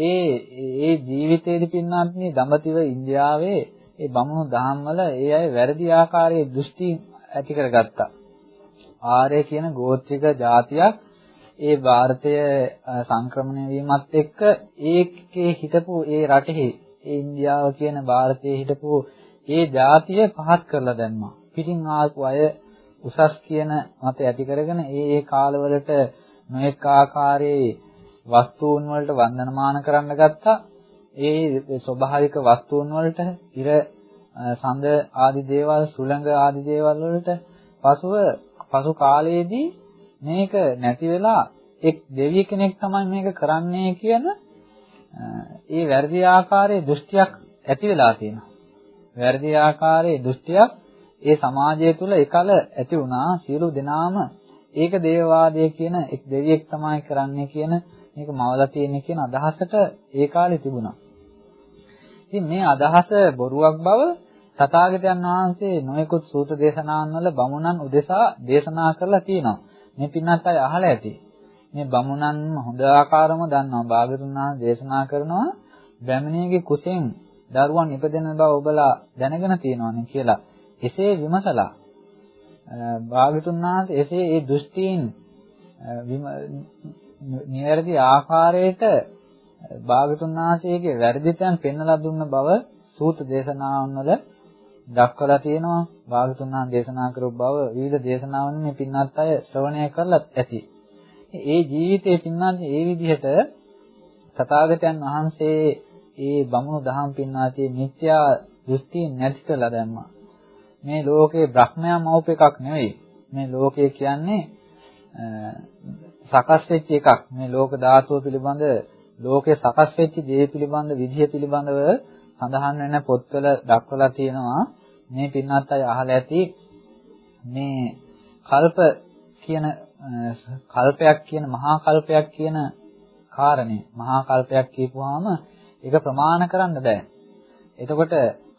ඒ ඒ ජීවිතයේදී පින්නාත්මේ දඹදිව ඉන්දියාවේ ඒ බමුණු දහම්වල ඒ අය වැරදි ආකාරයේ දෘෂ්ටි ඇති කරගත්තා. ආර්ය කියන ගෝත්‍රික જાතියක් ඒ ಭಾರತයේ සංක්‍රමණය වීමත් එක්ක ඒකේ හිටපු ඒ රටෙහි ඒ ඉන්දියාව කියන ಭಾರತයේ හිටපු ඒ જાතිය පහත් කරලා දැම්මා. පිටින් ආපු අය උසස් කියන මත ඇති කරගෙන ඒ ඒ කාලවලට නොඑක ආකාරයේ වස්තුන් වලට වන්දනමාන කරන්න ගත්තා. ඒ ස්වභාවික වස්තුන් වලට ඉර සඳ ආදී දේවල් සුළඟ ආදී දේවල් වලට පසුව පසු කාලයේදී මේක නැති වෙලා එක් දෙවිය කෙනෙක් තමයි මේක කරන්නේ කියන ඒ වැරදි ආකාරයේ දෘෂ්ටියක් ඇති වෙලා තියෙනවා. වැරදි ආකාරයේ දෘෂ්ටියක් ඒ සමාජය තුළ එකල ඇති වුණා සියලු දෙනාම ඒක දේවවාදය කියන එක් දෙවියෙක් තමයි කරන්නේ කියන මේක මවලා තියෙන්නේ කියන අදහසට ඒ කාලේ තිබුණා. ඉතින් මේ අදහස බොරුවක් බව තථාගතයන් වහන්සේ නොයෙකුත් සූත දේශනාන් වල බමුණන් උදෙසා දේශනා කරලා තියෙනවා. මේ පින්නත් අය අහලා ඇති. මේ බමුණන් හොඳ ආකාරම දන්නවා. භාගතුන් වහන්සේ දේශනා කරනවා බ්‍රාහ්මණයෙකුගේ කුසෙන් දරුවන් ඉපදෙන බව ඔබලා දැනගෙන තියෙනවානේ කියලා එසේ විමසලා භාගතුන් වහන්සේ එසේ ඒ දෘෂ්ටීන් නිවැරදි ආකාරයට භාගතුන් වහන්සේගේ වැරදිතයන් පෙන්වලා දුන්න බව සූත දේශනාවන් වල දක්වලා තියෙනවා භාගතුන් වහන්සේ දේශනා කරපු බව විවිධ දේශනාවන් මේ පින්වත් අය ශ්‍රවණය කරලත් ඇති. ඒ ජීවිතේ පින්වත් ඒ විදිහට තථාගතයන් වහන්සේ ඒ බමුණු දහම් පින්වාතේ මිත්‍යා දෘෂ්ටි නැති කළා දැම්මා. මේ ලෝකේ බ්‍රහ්මයා මවුප එකක් නෙවෙයි. මේ ලෝකය කියන්නේ සකස් වෙච්ච එකක්. මේ ලෝක ධාතුව පිළිබඳ ලෝකේ සකස් වෙච්ච දේ පිළිබඳ විදිය පිළිබඳව සඳහන් වෙන පොත්වල දක්වලා තියෙනවා. මේ පින්වත් අය අහලා ඇති මේ කල්ප කියන කල්පයක් කියන මහා කල්පයක් කියන කාරණේ මහා කල්පයක් කියපුවාම ඒක ප්‍රමාණ කරන්න බෑ. එතකොට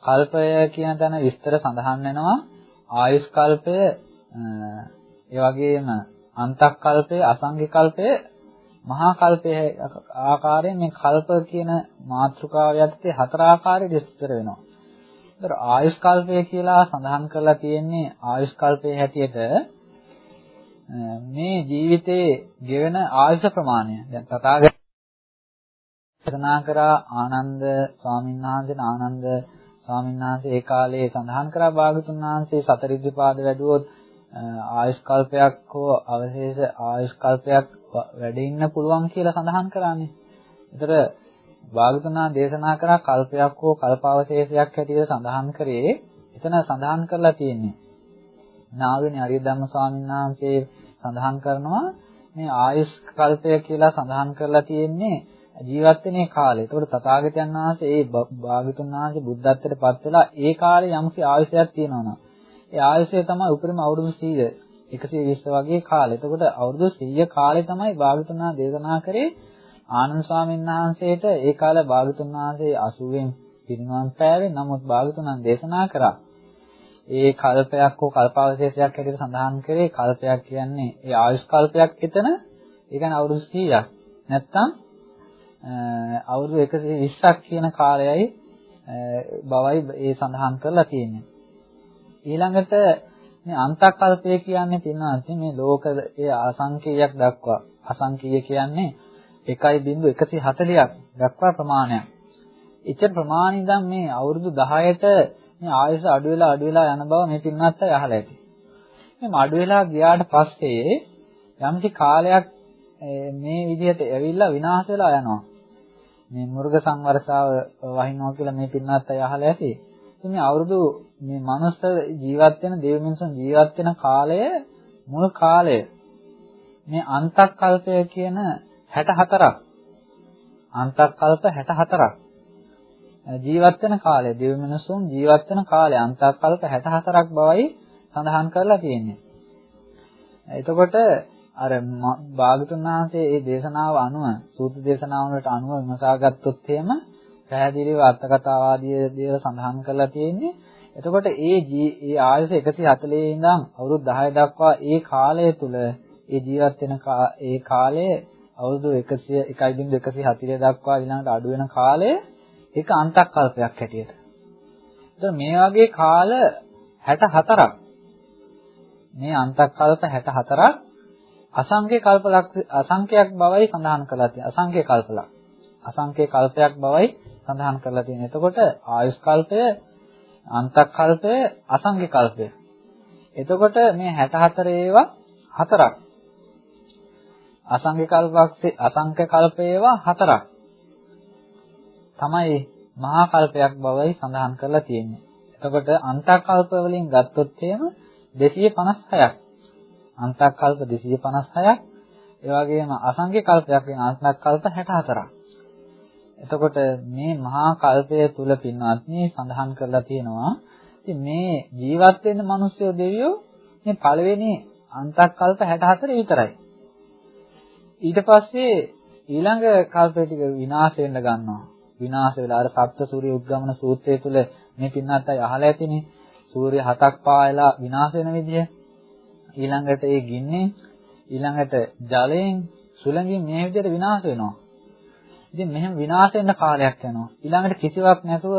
කල්පය කියන තැන විස්තර සඳහන් වෙනවා ආයුෂ් කල්පය ඒ වගේම අන්තක් කල්පය අසංඛ්‍ය කල්පය මහා කල්පයේ ආකාරයෙන් මේ කල්ප කියන මාතෘකාව යටතේ හතර ආකාරයට විස්තර වෙනවා. ඒතර ආයුෂ් කල්පය කියලා සඳහන් කරලා තියෙන්නේ ආයුෂ් කල්පයේ හැටියට මේ ජීවිතයේ ගෙවෙන ආයුෂ ප්‍රමාණය. දැන් තථාගත දේශනා කරා ආනන්ද ස්වාමීන් වහන්සේ ආනන්ද ස්වාමීන් වහන්සේ ඒ කාලේ සඳහන් කරා භාගතුන් වහන්සේ සතර ඉද්ධිපාද වැඩුවොත් ආයුෂ් කල්පයක් හෝ අවශේෂ ආයුෂ් කල්පයක් වැඩ ඉන්න පුළුවන් කියලා සඳහන් කරානේ. ඒතර භාගතුනා දේශනා කරා කල්පයක් හෝ කල්පාවශේෂයක් හැටියට සඳහන් කරේ එතන සඳහන් කරලා තියෙන්නේ. නාවිනේ හරිය ධම්ම ස්වාමීන් වහන්සේ සඳහන් කරනවා මේ ආයුෂ් කල්පය කියලා සඳහන් කරලා තියෙන්නේ ජීවත් වෙනේ කාලය. ඒකට තථාගතයන් වහන්සේ ඒ භාගතුන් වහන්සේ බුද්ධත්වයට පත් වෙලා ඒ කාලේ යම්කි ආයුෂයක් තියෙනවා ඒ ආයුෂය තමයි උපරිම අවුරුදු 100 120 වගේ කාලය. එතකොට අවුරුදු 100 කාලේ තමයි භාගතුන් වහන්සේ දේශනා කරේ ආනන්ද ස්වාමීන් වහන්සේට ඒ කාලේ භාගතුන් වහන්සේ 80න් පිරිනමන් පෑවේ. නමුත් භාගතුන් දේශනා කරා ඒ කල්පයක් හෝ කල්පාවශේෂයක් හැටියට සඳහන් කරේ කල්පයක් කියන්නේ ඒ ආයුෂ් කල්පයක් එතන ඒ කියන්නේ අවුරුදු 100ක්. නැත්තම් අවුරුදු 120ක් කියන කාලයයි බවයි ඒ සඳහන් කරලා තියෙන්නේ. ඊළඟට මේ අන්තකල්පය කියන්නේ පින්වත් මේ ලෝකයේ අසංකේයයක් දක්වා අසංකේය කියන්නේ 1.140ක් දක්වා ප්‍රමාණයක්. ඉච්ඡ ප්‍රමාණි ඉඳන් මේ අවුරුදු 10ට මේ ආයස අඩු වෙලා අඩු වෙලා යන බව මේ පින්වත් අය අහලා ඇති. මේ අඩු වෙලා ගියාට පස්සේ යම්කි කාලයක් මේ විදිහට ඇවිල්ලා විනාශ වෙලා යනවා. මේ මුර්ග සංවර්ෂාව වහිනවා කියලා මේ පින්වත් අය අහලා ඇති. ඉතින් මේ අවුරුදු මේ මනුස්ස ජීවත් වෙන දෙවි මිනිසුන් ජීවත් වෙන කාලය මුල් කාලය මේ අන්තක්කල්පය කියන 64ක් අන්තක්කල්ප 64ක් ජීවත් වෙන කාලය දෙවි මිනිසුන් ජීවත් වෙන කාලය අන්තක්කල්ප 64ක් බවයි සඳහන් කරලා තියෙන්නේ. එතකොට අර භාගතුන් වහන්සේ මේ දේශනාව අනුව සූත්‍ර දේශනාව වලට අනුව විමසා ගත්තොත් එහෙම පැහැදිලිව අර්ථකථාවාදී දේවල් සඳහන් කරලා තියෙන්නේ. එතකොට ඒ ඒ ආයුෂ 140 ඉඳන් අවුරුදු 10 දක්වා ඒ කාලය තුල ඒ ජීවත් වෙන ඒ කාලය අවුරුදු 100 1.140 දක්වා ඊළඟට අඩු වෙන කාලය ඒක අන්තක් කල්පයක් හැටියට. එතකොට මේ වගේ කාල 64ක් මේ අන්තක් කල්ප 64ක් අසංඛ්‍ය කල්පලක් අසංඛ්‍යයක් බවයි සඳහන් කරලා තියෙන්නේ. අසංඛ්‍ය කල්පලක්. අසංඛ්‍ය කල්පයක් බවයි සඳහන් කරලා තියෙන්නේ. එතකොට ආයුෂ් කල්පය, අන්තක් කල්පය, අසංඛ්‍ය කල්පය. එතකොට මේ 64 ඒවා හතරක්. අසංඛ්‍ය කල්පක් අසංඛ්‍ය කල්ප ඒවා හතරක්. තමයි මහා කල්පයක් බවයි සඳහන් කරලා තියෙන්නේ. එතකොට අන්තක් කල්ප වලින් ගත්තොත් එහෙම 256ක්. අන්තක්කල්ප 256ක් ඒ වගේම අසංඛ්‍ය කල්පයක් වෙන අන්තක්කල්ප 64ක්. එතකොට මේ මහා කල්පය තුල පින්වත්නි සඳහන් කරලා තියෙනවා ඉතින් මේ ජීවත් වෙන්න මිනිස්සු දෙවියෝ මේ පළවෙනි අන්තක්කල්ප 64 විතරයි. ඊට පස්සේ ඊළඟ කල්පය ටික විනාශ වෙන්න ගන්නවා. විනාශ වෙලා අර සප්ත සූර්ය උද්ගමන සූත්‍රය තුල මේ පින්නත් අය අහලා ඇතිනේ. සූර්ය හතක් පායලා විනාශ වෙන විදිය. ඊළඟට ඒ ගින්නේ ඊළඟට ජලයෙන් සුළඟින් මේ විදිහට විනාශ වෙනවා. ඉතින් මෙහෙම විනාශ වෙන්න කාලයක් යනවා. ඊළඟට කිසිවක් නැතුව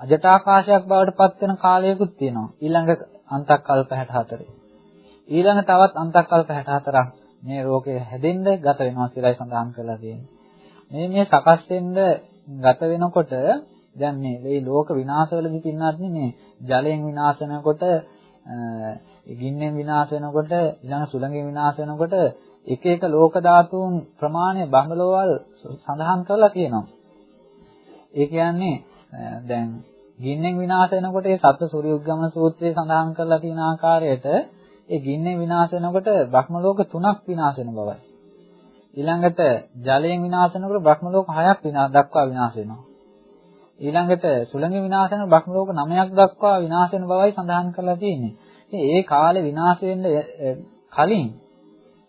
අජටාකාශයක් බවට පත් වෙන කාලයකුත් තියෙනවා. ඊළඟ අන්තක්කල්ප 64. ඊළඟ තවත් අන්තක්කල්ප 64ක් මේ රෝගය හැදෙන්න ගත වෙනවා කියලායි සඳහන් කරලා තියෙන්නේ. මේ මේ සකස් වෙන්න ගත වෙනකොට දැන් මේ මේ ලෝක විනාශවලදී පින්නත් මේ ජලයෙන් විනාශ වෙනකොට ගින්නෙන් විනාශ වෙනකොට ඊළඟ සුළඟෙන් විනාශ වෙනකොට එක එක ලෝක ධාතුන් ප්‍රමාණය බංගලෝවල් සඳහන් කරලා තියෙනවා. ඒ කියන්නේ දැන් ගින්නෙන් විනාශ වෙනකොට ඒ සත්ත්ව සූර්යුග්ගම සූත්‍රයේ සඳහන් කරලා තියෙන ආකාරයට ඒ ගින්නෙන් විනාශ වෙනකොට බ්‍රහ්ම ලෝක තුනක් විනාශ වෙන බවයි. ඊළඟට ජලයෙන් විනාශ වෙනකොට බ්‍රහ්ම ලෝක හයක් විනාශ දක්වා විනාශ වෙනවා. ඊළඟට සුළඟ විනාශ වෙන බ්‍රහ්ම ලෝක 9ක් දක්වා විනාශ වෙන බවයි සඳහන් කරලා තියෙන්නේ. ඉතින් ඒ කාලේ විනාශ වෙන්න කලින්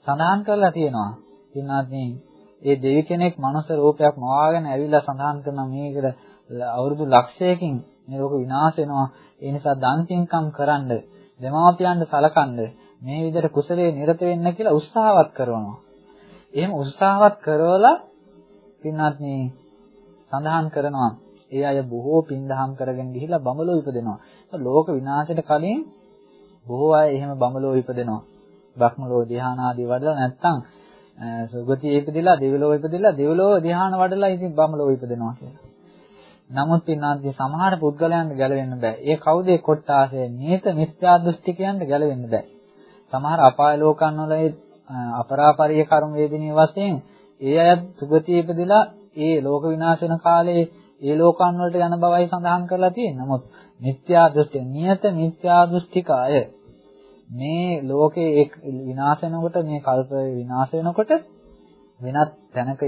සඳහන් කරලා තියෙනවා. පින්වත්නි, ඒ දෙවි කෙනෙක් මනුෂ්‍ය රූපයක් මවාගෙන ඇවිල්ලා සඳහන් කරන මේකට අවුරුදු ලක්ෂයකින් මේ ලෝක විනාශ වෙනවා. ඒ නිසා දන් පින්කම් කරන්න, දෙමාපියන්ට සලකන්න, මේ විදිහට කුසලයේ නිරත වෙන්න කියලා උත්සාහවත් කරනවා. එහෙම උත්සාහවත් කරවලා පින්වත්නි සඳහන් කරනවා ඒ අය බොහෝ පින්දහම් කරගෙන ගිහිලා බඹලෝ ඉපදෙනවා. ලෝක විනාශයට කලින් බොහෝ අය එහෙම බඹලෝ ඉපදෙනවා. බ්‍රහ්මලෝ ධ්‍යාන ආදී වඩලා නැත්තම් සුගතිය ඉපදිලා දෙවිලෝ ඉපදිලා දෙවිලෝ ධ්‍යාන වඩලා ඉතින් බඹලෝ ඉපදෙනවා කියලා. නමුත් පින්නාදී සමහර පුද්ගලයන්ට ගැලවෙන්න බෑ. ඒ කවුද ඒ කොට්ටාසේ නියත මිත්‍යා දෘෂ්ටිකයන්ට ගැලවෙන්න බෑ. සමහර අපාය ලෝකන් වල අපරාපරිය කර්ම වේදිනිය වශයෙන් ඒ අය සුගතිය ඉපදිලා ඒ ලෝක විනාශ වෙන කාලේ ඒ ලෝකන් වලට යන බවයි සඳහන් කරලා තියෙන්නේ. නමුත් මිත්‍යා දෘෂ්ටි නියත මිත්‍යා දෘෂ්ටික අය මේ ලෝකේ එක් විනාශ වෙනකොට මේ කල්පය විනාශ වෙනකොට වෙනත් තැනක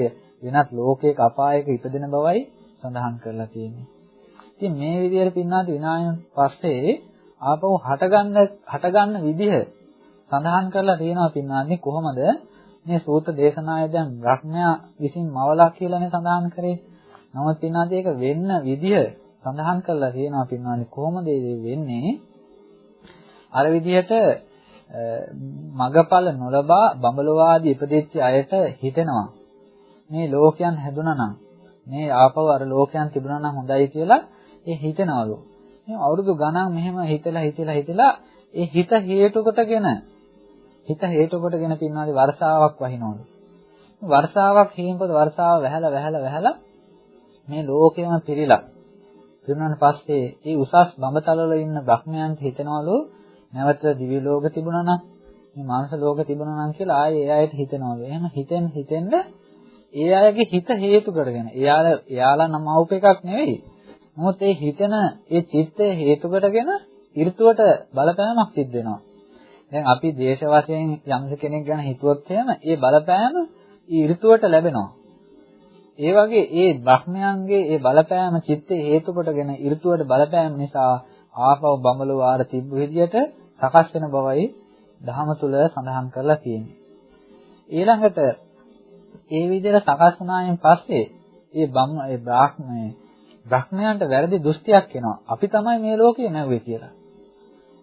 වෙනත් ලෝකයක අපායක ඉපදෙන බවයි සඳහන් කරලා තියෙන්නේ. ඉතින් මේ විදිහට පින්නාද විනායන පස්සේ ආපහු හටගන්න හටගන්න විදිහ සඳහන් කරලා තියෙනවා පින්නාන්නේ කොහොමද මේ සූත්‍ර දේශනාවේ දැන් බ්‍රහ්මයා විසින් මවලා කියලානේ සඳහන් කරේ. නමුත් පින්නාදී ඒක වෙන්න විදිහ සඳහන් කරලා තියෙනවා පින්නාදී කොහොමද වෙන්නේ? අර විදිහට මගපල නොලබා බඹලවාදී ඉපදෙච්ච අයට හිතෙනවා මේ ලෝකයන් හැදුනා නම් මේ ආපව අර ලෝකයන් තිබුණා නම් හොඳයි කියලා ඒ හිතනවලු. මේ අවුරුදු ගණන් මෙහෙම හිතලා හිතලා හිතලා ඒ හිත හේතු කොටගෙන හිත හේතු කොටගෙන පින්නාදී වර්ෂාවක් වහිනවලු. වර්ෂාවක් හේම්පද වර්ෂාව වැහැලා වැහැලා වැහැලා මේ ලෝකෙම පිරීලා. පිරුණාන් පස්සේ ඒ උසස් බඹතලවල ඉන්න බ්‍රහ්මයන්ට හිතනවලු නැවත දිව්‍ය ලෝක තිබුණා නම් මේ මානස ලෝක තිබුණා නම් කියලා ආයේ ඒ අයට හිතනවලු. එහෙම හිතෙන් හිතෙන්ද ඒ අයගේ හිත හේතු කරගෙන එයාලා එයාලා නම් අවුප එකක් නෙවෙයි. නමුත් ඒ හිතන ඒ චිත්තය හේතු කරගෙන ඍතුවට බලපෑමක් සිද්ධ වෙනවා. දැන් අපි දේශ වශයෙන් යම් කෙනෙක් ගැන හිතුවොත් එහෙම ඒ බලපෑම ඍතුවට ලැබෙනවා. ඒ වගේ ඒ බ්‍රහ්මයන්ගේ ඒ බලපෑම චිත්තේ හේතු කොටගෙන ඍතුවට බලපෑම නිසා ආපව බඹලෝ ආර තිබ්බ විදියට සකස් වෙන බවයි දහම තුල සඳහන් කරලා තියෙන්නේ. ඊළඟට ඒ විදිහට සකස් වුණායින් පස්සේ ඒ බම් ඒ බ්‍රාහ්මණය බ්‍රහ්මයන්ට වැරදි දෘෂ්ටියක් එනවා. අපි තමයි මේ ලෝකේ නැවුවේ කියලා.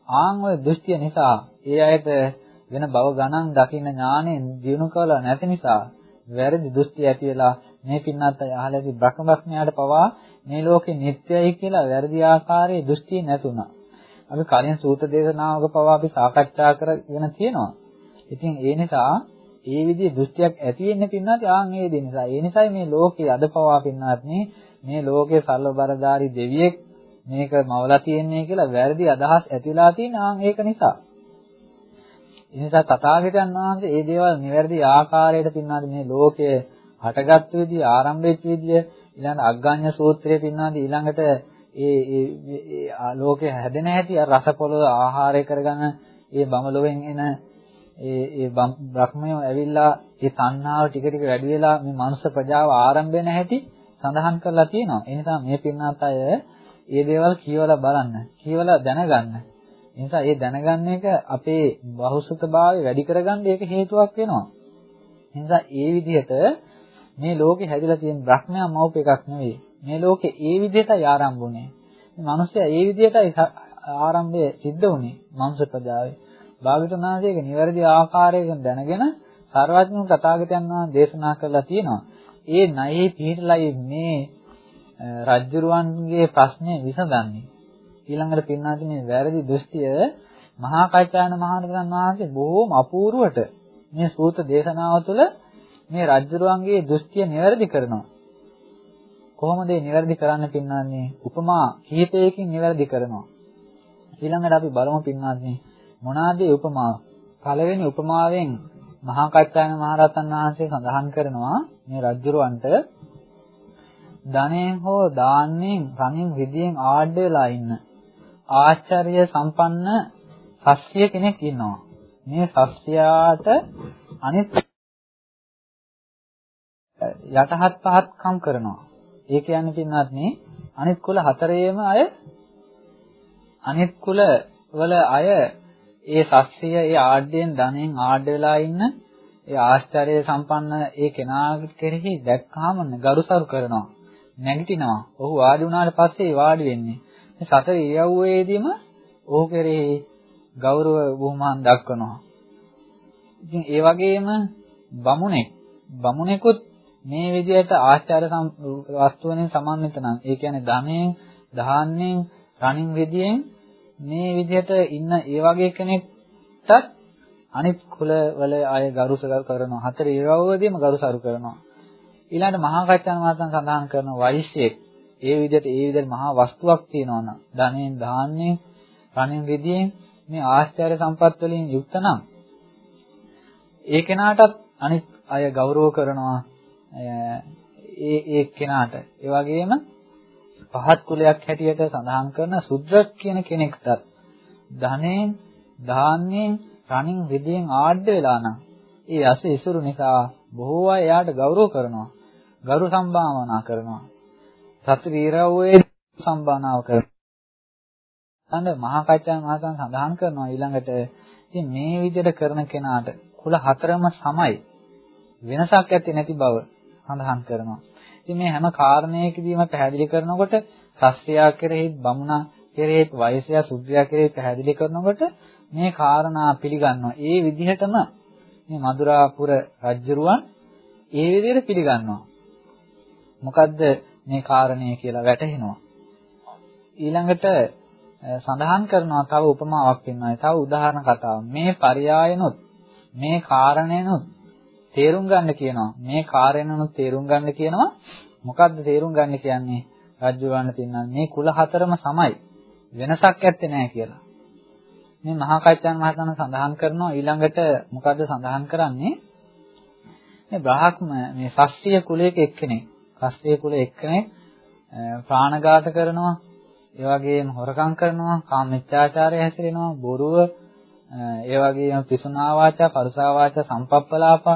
ආන් ওই දෘෂ්ටිය නිසා ඒ අයට වෙන භව ගණන් දකින්න ඥාණයෙන් දිනු කළ නැති නිසා වැරදි දෘෂ්ටි ඇති වෙලා මේ පින්නත් අය අහලාදී බ්‍රහ්මඥයාට පවා මේ ලෝකේ නිට්ටයයි කියලා වැරදි ආකාරයේ දෘෂ්ටි නැතුණා. අපි කලින් සූත්‍ර දේශනාවක පවා අපි සාකච්ඡා කරගෙන තියෙනවා. ඉතින් ඒ නිසා ඒ විදිහේ දෘෂ්ටියක් ඇති වෙන්න පින්නත් ආන් ඒ දේ නිසා. ඒ නිසායි මේ ලෝකේ අද පවා පින්නත් මේ ලෝකේ සල්වබරදාරි දෙවියෙක් මේක මවලා තියෙන්නේ කියලා වැරදි අදහස් ඇතිලා තියෙන ආන් ඒක නිසා. ඒ නිසා තථාගතයන් වහන්සේ මේ දේවල් නිවැරදි ආකාරයට පින්නාද මේ ලෝකයේ හටගත් විදිය ආරම්භ වෙච්ච විදිය ඊළඟ අග්ගඤ්ඤ සූත්‍රයේ පින්නාද ඊළඟට ඒ ඒ ලෝකේ හැදෙන හැටි රස පොළොව ආහාරය කරගන්න ඒ බමලොවෙන් එන ඒ ඒ බ්‍රහ්මය ඇවිල්ලා ඒ තණ්හාව ටික ටික වැඩි වෙලා මේ මනුෂ්‍ය ප්‍රජාව ආරම්භ වෙන හැටි සඳහන් කරලා තියෙනවා. ඒ නිසා මේ පින්නාත් අය මේ දේවල් කියවලා බලන්න, කියවලා දැනගන්න. ඒ නිසා මේ දැනගන්න එක අපේ බහුසුතභාවය වැඩි කරගන්න ඒක හේතුවක් වෙනවා. ඒ නිසා ඒ විදිහට මේ ලෝකේ හැදිලා තියෙන බ්‍රහ්මයා මවුප එකක් නෙවෙයි. මේ ලෝකේ ඒ විදිහටයි ආරම්භ වුනේ. මේ මිනිස්සයා ඒ විදිහටයි ආරම්භය සිද්ධ වුනේ මනුෂ්‍ය ප්‍රජාවේ. භාගතුන් වහන්සේගේ නිවැරදි ආකාරයෙන් දැනගෙන සර්වඥ තථාගතයන් වහන්සේ දේශනා කළා තියෙනවා. ඒ ණයෙහි පිහිටලයි මේ රජ්ජුරුවන්ගේ ප්‍රශ්නේ විසඳන්නේ. ඊළඟට පින්නාදී මේ වැරදි දෘෂ්ටිය මහා කච්චායන මහරහතන් වහන්සේ බොහෝම අපූර්වට මේ සූත්‍ර දේශනාව තුළ මේ රජ්ජුරුවන්ගේ දෘෂ්ටිය නිවැරදි කරනවා. කොහොමද ඒ නිවැරදි කරන්න පින්නන්නේ? උපමා කිහිපයකින් නිවැරදි කරනවා. ඊළඟට අපි බලමු පින්වත්නි මොනවාද උපමාව? පළවෙනි උපමාවෙන් මහා කච්චායන මහරහතන් වහන්සේ සඳහන් කරනවා මේ රජ්ජුරුවන්ට ධනෙන් හෝ දාන්නෙන් රණින් විදියෙන් ආඩ්‍ය වෙලා ඉන්න ආචාර්ය සම්පන්න ශස්ත්‍රීය කෙනෙක් ඉන්නවා. මේ ශස්ත්‍රයාට අනිත් යටහත් පහත්කම් කරනවා. ඒ කියන්නේ පින්වත් මේ අනිත් කුල හතරේම අය අනිත් කුල වල අය ඒ ශස්ත්‍රීය ඒ ආඩ්‍යයෙන් ධනෙන් ආඩ්‍ය වෙලා ඉන්න ඒ ආශ්චර්ය සම්පන්න ඒ කෙනා කෙරෙහි දැක්කාම ගරුසරු කරනවා නැගිටිනවා. ඔහු වාඩි වුණාට පස්සේ වාඩි වෙන්නේ. මේ සතර ඉරියව්වේදීම ඔහු කෙරෙහි ගෞරව බුහුමාන් දක්වනවා. ඉතින් ඒ වගේම බමුණෙක් බමුණෙකුත් මේ විදිහට ආචාර වස්තුවෙන් සමන්විත නම් ඒ කියන්නේ ධනෙන් දහාන්නෙන් රණින් විදියෙන් මේ විදිහට ඉන්න ඒ වගේ කෙනෙක්ටත් අනිත් කුල වල අය ගරුසකර කරනවා. හතර ඉරවවදීම ගරුසරු කරනවා. ඊළඟට මහා කච්චාන මාතන් සඳහන් කරන වෛශ්‍යයෙක් ඒ විදිහට ඒ විදිහට මහා වස්තුවක් තියෙනවා නම් ධනෙන් දාන්නේ රණින් විදියෙන් මේ ආශ්චර්ය සම්පත් වලින් යුක්ත නම් ඒ කෙනාටත් අනිත් අය ගෞරව කරනවා. ඒ ඒ කෙනාට. ඒ වගේම පහත් කුලයක් හැටියට සඳහන් කරන සුද්‍ර කියන කෙනෙක්ටත් ධනෙන් ධාන්‍යයෙන් රණින් විදියෙන් ආඩ්‍ය වෙලා නම් ඒ අස ඉසුරු නිසා බොහෝ අය එයාට ගෞරව කරනවා ගරු සම්භාවනා කරනවා. සත්‍ය වීරවෝයේ සම්භාවනාව කරනවා. අන්න මහා කච්චාන් මහසන් සඳහන් කරනවා ඊළඟට ඉතින් මේ විදිහට කරන කෙනාට කුල හතරම සමයි. වෙනසක් ඇත්තේ නැති බව. සඳහන් කරනවා. ඉතින් මේ හැම කාරණයකදීම පැහැදිලි කරනකොට ශස්ත්‍රයා කෙරෙහි බමුණා කෙරෙහි වයසයා සුද්ධයා කෙරෙහි පැහැදිලි කරනකොට මේ කාරණා පිළිගන්නවා. ඒ විදිහටම මේ මදුරාපුර රජුරුවන් ඒ විදිහට පිළිගන්නවා. මොකද්ද මේ කාරණය කියලා වැටහෙනවා. ඊළඟට සඳහන් කරනවා තව උපමාවක් වෙනවා. තව උදාහරණ කතාවක්. මේ පරයයනොත් මේ කාරණේනොත් තේරුම් ගන්න කියනවා. මේ කාරණේනොත් තේරුම් ගන්න කියනවා. මොකද්ද තේරුම් ගන්න කියන්නේ? රජ්ජුවන්න තියනවා මේ කුල හතරම සමයි. වෙනසක් ඇත්තේ නැහැ කියලා. මේ මහා කච්චන් මහතන සඳහන් කරනවා ඊළඟට මොකද්ද සඳහන් කරන්නේ? මේ බ්‍රහ්ම මේ ශාස්ත්‍රීය කුලයක එක්කෙනෙක්. ශාස්ත්‍රීය කුලයේ එක්කෙනෙක් ප්‍රාණඝාත කරනවා ඒ වගේම හොරකම් කරනවා, කාමීච්ඡාචාරය හැසිරෙනවා, බොරුව, ඒ වගේම පිසුනා වාචා, පරුසා වාචා, සම්පප්පලාප,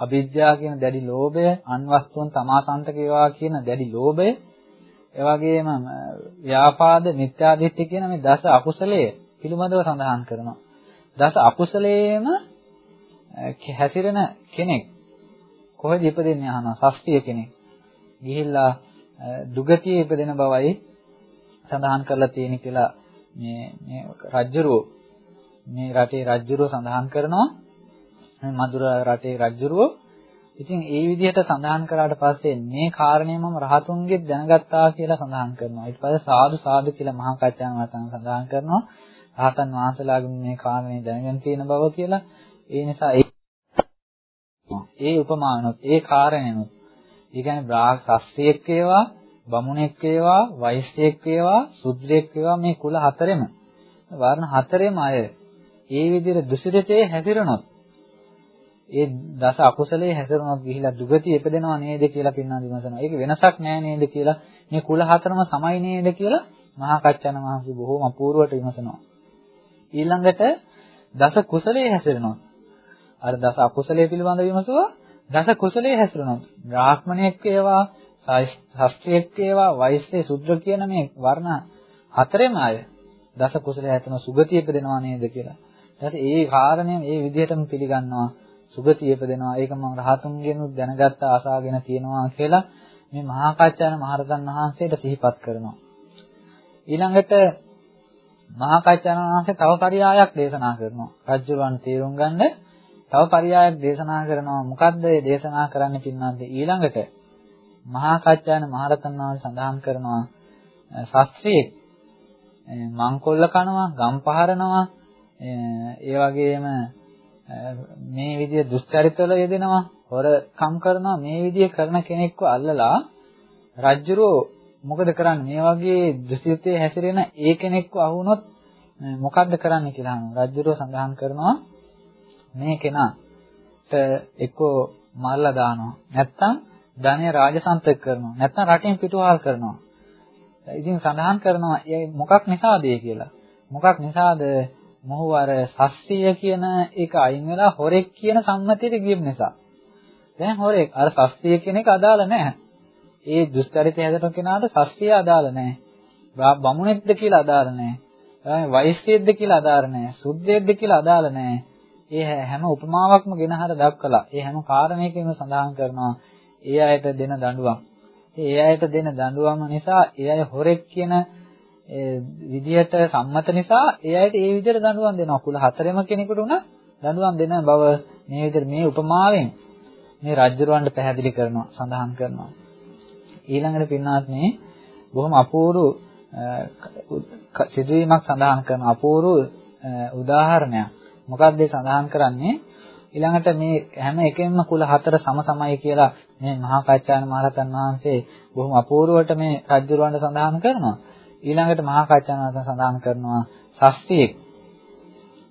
අවිජ්ජා කියන දැඩි ලෝභය, අන්වස්තුන් තමාසන්තක වේවා කියන දැඩි ලෝභය, ඒ වගේම ව්‍යාපාද, මිත්‍යාදිත්‍ය කියන මේ දස අකුසලයේ පිළිබඳව සඳහන් කරනවා. දස අකුසලයේම හැසිරෙන කෙනෙක් කොහෙද ඉපදෙන්නේ අහනවා ශාස්ත්‍රීය කෙනෙක්. ගිහිල්ලා දුගතියේ ඉපදෙන බවයි සඳහන් කරලා තියෙන කියලා මේ මේ රජ්ජුරුව මේ රටේ රජ්ජුරුව සඳහන් කරනවා මේ මధుර රටේ රජ්ජුරුව. ඉතින් ඒ විදිහට සඳහන් කරාට පස්සේ මේ කාරණේ මම රහතුන්ගේ දැනගත්තා කියලා සඳහන් කරනවා. ඊට පස්සේ සාදු සාදු කියලා මහා කච්චාන් වතන් සඳහන් කරනවා. රහතන් වහන්සේලාගේ මේ කාරණේ දැනගෙන තියෙන බව කියලා. ඒ නිසා ඒ උපමානොත් ඒ කාරණේනොත් ඒ කියන්නේ බ්‍රාහ්ම ශාස්ත්‍රීයක් ඒවා බමුණෙක් වේවා, වෛශ්‍යෙක් වේවා, සුද්‍රෙක් වේවා මේ කුල හතරෙම. වර්ණ හතරෙම අය ඒ විදිහට දුසිතේ හැසිරෙනොත් ඒ දස අකුසලයේ හැසිරෙනොත් ගිහිලා දුගතිය ඉපදෙනව නේද කියලා පින්නා විමසනවා. ඒක වෙනසක් නෑ නේද කියලා මේ කුල හතරම සමයි නේද කියලා මහා කච්චන මහන්සි බොහෝම අපූර්වට විමසනවා. ඊළඟට දස කුසලයේ හැසිරෙනොත් අර දස අකුසලයේ පිළිබඳ විමසුවා දස කුසලයේ හැසිරෙනොත් බ්‍රාහ්මණයෙක් වේවා ශාස්ත්‍රීය ඒවා වෛශ්‍ය සුද්ධ කියන මේ වර්ණ හතරෙම අය දස කුසලයේ ඇතන සුගතිය ඉපදෙනවා නේද කියලා. ඊට ඒ කාරණය මේ විදිහටම පිළිගන්නවා සුගතිය ඉපදෙනවා. ඒක මම රහතුන්ගෙන් දැනගත්ත ආසාගෙන තියෙනවා කියලා මේ මහා කච්චාන මහරතන් වහන්සේට සිහිපත් කරනවා. ඊළඟට මහා කච්චාන වහන්සේ තව පරයයක් දේශනා කරනවා. රජ්ජුරුවන් තේරුම් ගන්න තව පරයයක් දේශනා කරනවා. මොකද්ද දේශනා කරන්න පින්නන්ද ඊළඟට මහා කච්චායන මහරතන් වහන්සේ සඳහන් කරනවා ශාස්ත්‍රයේ මංකොල්ල කනවා, ගම් පහරනවා, ඒ වගේම මේ විදිය දුස්චරිතවල යෙදෙනවා, හොරකම් කරනවා. මේ විදිය කරන කෙනෙක්ව අල්ලලා රජ්ජුරෝ මොකද කරන්නේ? මේ වගේ දුසිතේ හැසිරෙන ඒ කෙනෙක්ව අහුනොත් මොකද්ද කරන්න? කියලා අහනවා. රජ්ජුරෝ සඳහන් කරනවා මේ කෙනාට එක්කෝ මරලා දානවා. නැත්තම් ධනය රාජසන්තක කරනවා. නැත්තම් රටෙන් පිටුවහල් කරනවා. ඉතින් සඳහන් කරනවා ඒ මොකක් නිසාද කියලා. මොකක් නිසාද මොහු අර ශස්ත්‍රීය කියන එක අයින් වෙලා හොරෙක් කියන සම්මතියට ගිය නිසා. දැන් හොරෙක් අර ශස්ත්‍රීය කියන එක අදාළ නැහැ. ඒ දුස්චරිතය හැදෙන කෙනාට ශස්ත්‍රීය අදාළ නැහැ. බමුණෙක්ද කියලා අදාළ නැහැ. වෛශ්‍යයෙක්ද කියලා අදාළ නැහැ. සුද්ධයෙක්ද කියලා අදාළ නැහැ. ඒ හැම උපමාවක්ම ගෙනහර දක්වලා ඒ හැම කාරණයකින්ම සඳහන් කරනවා. ඒ අයට දෙන දඬුවම්. ඒ අයට දෙන දඬුවම නිසා ඒ අය හොරෙක් කියන විදියට සම්මත නිසා ඒ අයට ඒ විදියට දඬුවම් දෙනවා. කුල හතරෙම කෙනෙකුට උන දඬුවම් දෙන බව මේ විදිහට මේ උපමාවෙන් මේ රජ්ජුරවන්ට පැහැදිලි කරනවා සඳහන් කරනවා. ඊළඟට පින්නාත් මේ බොහොම අපූර්ව සිදුවීමක් සඳහන් කරන අපූර්ව උදාහරණයක්. මොකක්ද සඳහන් කරන්නේ ඊළඟට මේ හැම එකෙන්ම කුල හතර සම සමයි කියලා මේ මහා කච්චායන මහරහතන් වහන්සේ බොහොම අපූර්වවට මේ රජුරවන්ට සඳහන් කරනවා ඊළඟට මහා කච්චායන වහන්සේ සඳහන් කරනවා ශස්ත්‍රියෙක්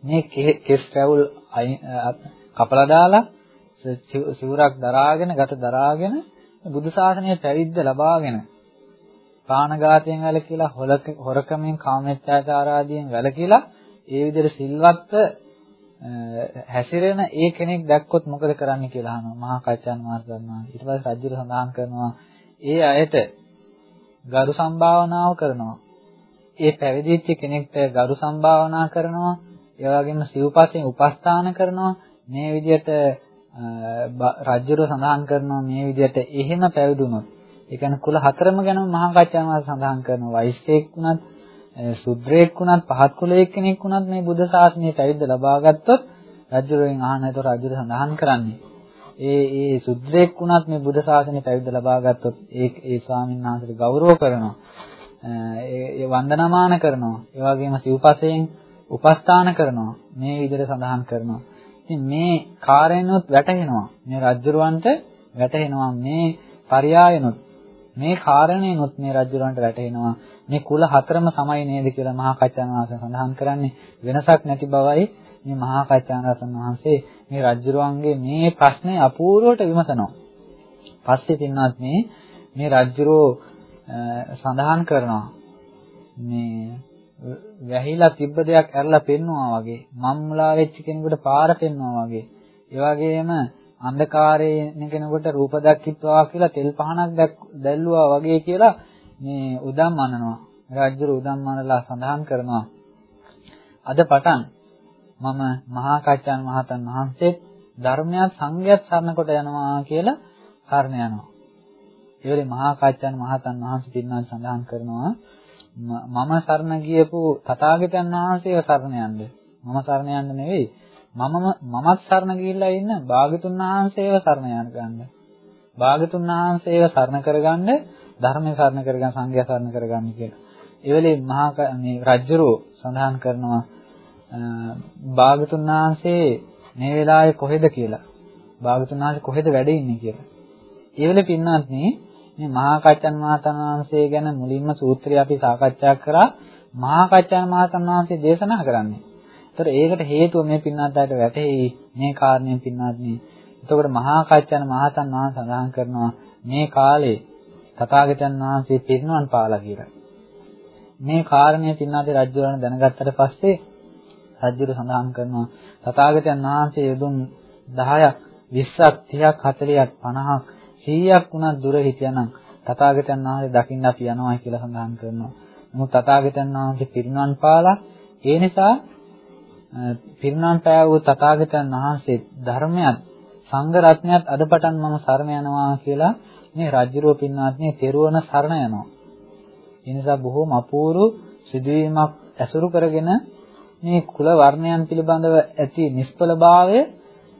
මේ කෙස් පැවුල් කපලා දාලා සිවුරක් දරාගෙන ගත දරාගෙන බුදු ශාසනය පැවිද්ද ලබාගෙන ප්‍රාණඝාතයෙන් වැළකීලා හොරකමෙන් කාමච්ඡාචාර ආදියෙන් වැළකීලා ඒ විදිහට සිල්වත්ව හැසිරෙන ඒ කෙනෙක් දැක්කොත් මොකද කරන්න කියලා අහනවා මහා කච්චන් මාර්ගන්නා ඊට පස්සේ රජුර සඳහන් කරනවා ඒ අයට ගරු සම්භාවනාව කරනවා. ඒ පැවිදිච්ච කෙනෙක්ට ගරු සම්භාවනා කරනවා. ඒ වගේම සිව්පස්යෙන් උපස්ථාන කරනවා. මේ විදිහට රජුර සඳහන් කරනවා මේ විදිහට එහෙම පැවිදුනොත්. ඒ කියන්නේ කුල හතරම ගැනම මහා කච්චන් සඳහන් කරනවා. වෛශ්‍යයෙක් වුණත් සුද්‍රයෙක් වුණත් පහත් කුලයක කෙනෙක් වුණත් මේ බුද්ධ ශාසනය පැවිද්ද ලබා ගත්තොත් රජුරෙන් අහන්න ඒතර රජුර සඳහන් කරන්නේ ඒ ඒ සුද්‍රයෙක් වුණත් මේ බුද්ධ ශාසනය පැවිද්ද ලබා ගත්තොත් ඒ ඒ ස්වාමීන් වහන්සේට ගෞරව කරනවා. ඒ වන්දනාමාන කරනවා. ඒ වගේම සිව්පසයෙන් උපස්ථාන කරනවා. මේ විදිහට සඳහන් කරනවා. ඉතින් මේ කාර්යනොත් වැටහෙනවා. මේ රජුරවන්ට වැටහෙනවා. මේ පරයායනොත් මේ කාරණේනොත් මේ රජුරවන්ට වැටහෙනවා. මේ කුල හතරම සමයි නේද කියලා මහා කච්චාන වහන්සේ සඳහන් කරන්නේ. වෙනසක් නැති බවයි මේ මහා කච්චාන වහන්සේ මේ රජුරුවන්ගේ මේ ප්‍රශ්නේ අපූර්වට විමසනවා. පස්සේ තින්නත් මේ මේ රජුරෝ සඳහන් කරනවා මේ වැහිලා තිබ්බ දෙයක් ඇරලා පෙන්නවා වගේ මම්මුලා වෙච්ච කෙනෙකුට පාර පෙන්නවා වගේ ඒ වගේම අන්ධකාරයේ කෙනෙකුට රූප දක්කිත්වා කියලා තෙල් පහනක් දැල්ලුවා වගේ කියලා මේ උදම් මනනවා. රාජ්‍යරු උදම් මනලා සඳහන් කරනවා. අද පටන් මම මහා කච්චාන් මහතන් වහන්සේත් ධර්මයක් සංඝයත් සරණ කොට යනවා කියලා සරණ යනවා. ඒ වෙලේ මහා කච්චාන් මහතන් වහන්සේ පින්වත් සඳහන් කරනවා මම සරණ ගියපු තථාගතයන් වහන්සේව සරණ යන්න. මම සරණ යන්න නෙවෙයි. මමම මමත් සරණ ගිහිල්ලා ඉන්න භාගතුන් වහන්සේව සරණ යන්න ගන්න. භාගතුන් වහන්සේව සරණ කරගන්න ධර්මය සරණ කරගන්න සංඝයා සරණ කරගන්න කියලා. ඒ වෙලේ මහා මේ රජුරෝ සඳහන් කරනවා භාගතුන් වහන්සේ මේ වෙලාවේ කොහෙද කියලා. භාගතුන් වහන්සේ කොහෙද වැඩ ඉන්නේ කියලා. ඒ වෙලේ පින්නත් මේ මහා කච්චන් මහතන් වහන්සේ ගැන මුලින්ම සූත්‍රය අපි සාකච්ඡා කරා මහා කච්චන් මහතන් වහන්සේ දේශනා කරන්නේ. ඒතර ඒකට හේතුව මේ පින්නත්ට වැටහෙයි මේ කාරණේ පින්නත් මේ. එතකොට මහා කච්චන් මහතන් වහන්සේ සඳහන් කරනවා මේ කාලේ තථාගතයන් වහන්සේ පිරිනුවන් පාලා කියලා. මේ කාරණය පින්නාදී රජුරණ දැනගත්තට පස්සේ රජුර සඳහන් කරනවා තථාගතයන් වහන්සේ යදුන් 10ක් 20ක් 30ක් 40ක් 50ක් 100ක් වුණත් දුර හිටියනම් තථාගතයන් වහන්සේ දකින්න අපි යනවා කියලා සඳහන් කරනවා. නමුත් තථාගතයන් වහන්සේ පිරිනුවන් පාලා ඒ නිසා පිරිනුවන් පෑ වූ තථාගතයන් වහන්සේ ධර්මයක් සංඝ රත්නයත් අදපටන් මම සරණ යනවා කියලා මේ රජ්ජුරුව පින්වත්නි තෙරුවන සරණ යනවා. ඒ නිසා බොහෝම අපූර්ව සිදුවීමක් ඇසුරු කරගෙන මේ කුල වර්ණයන් පිළිබඳව ඇති නිෂ්ඵලභාවය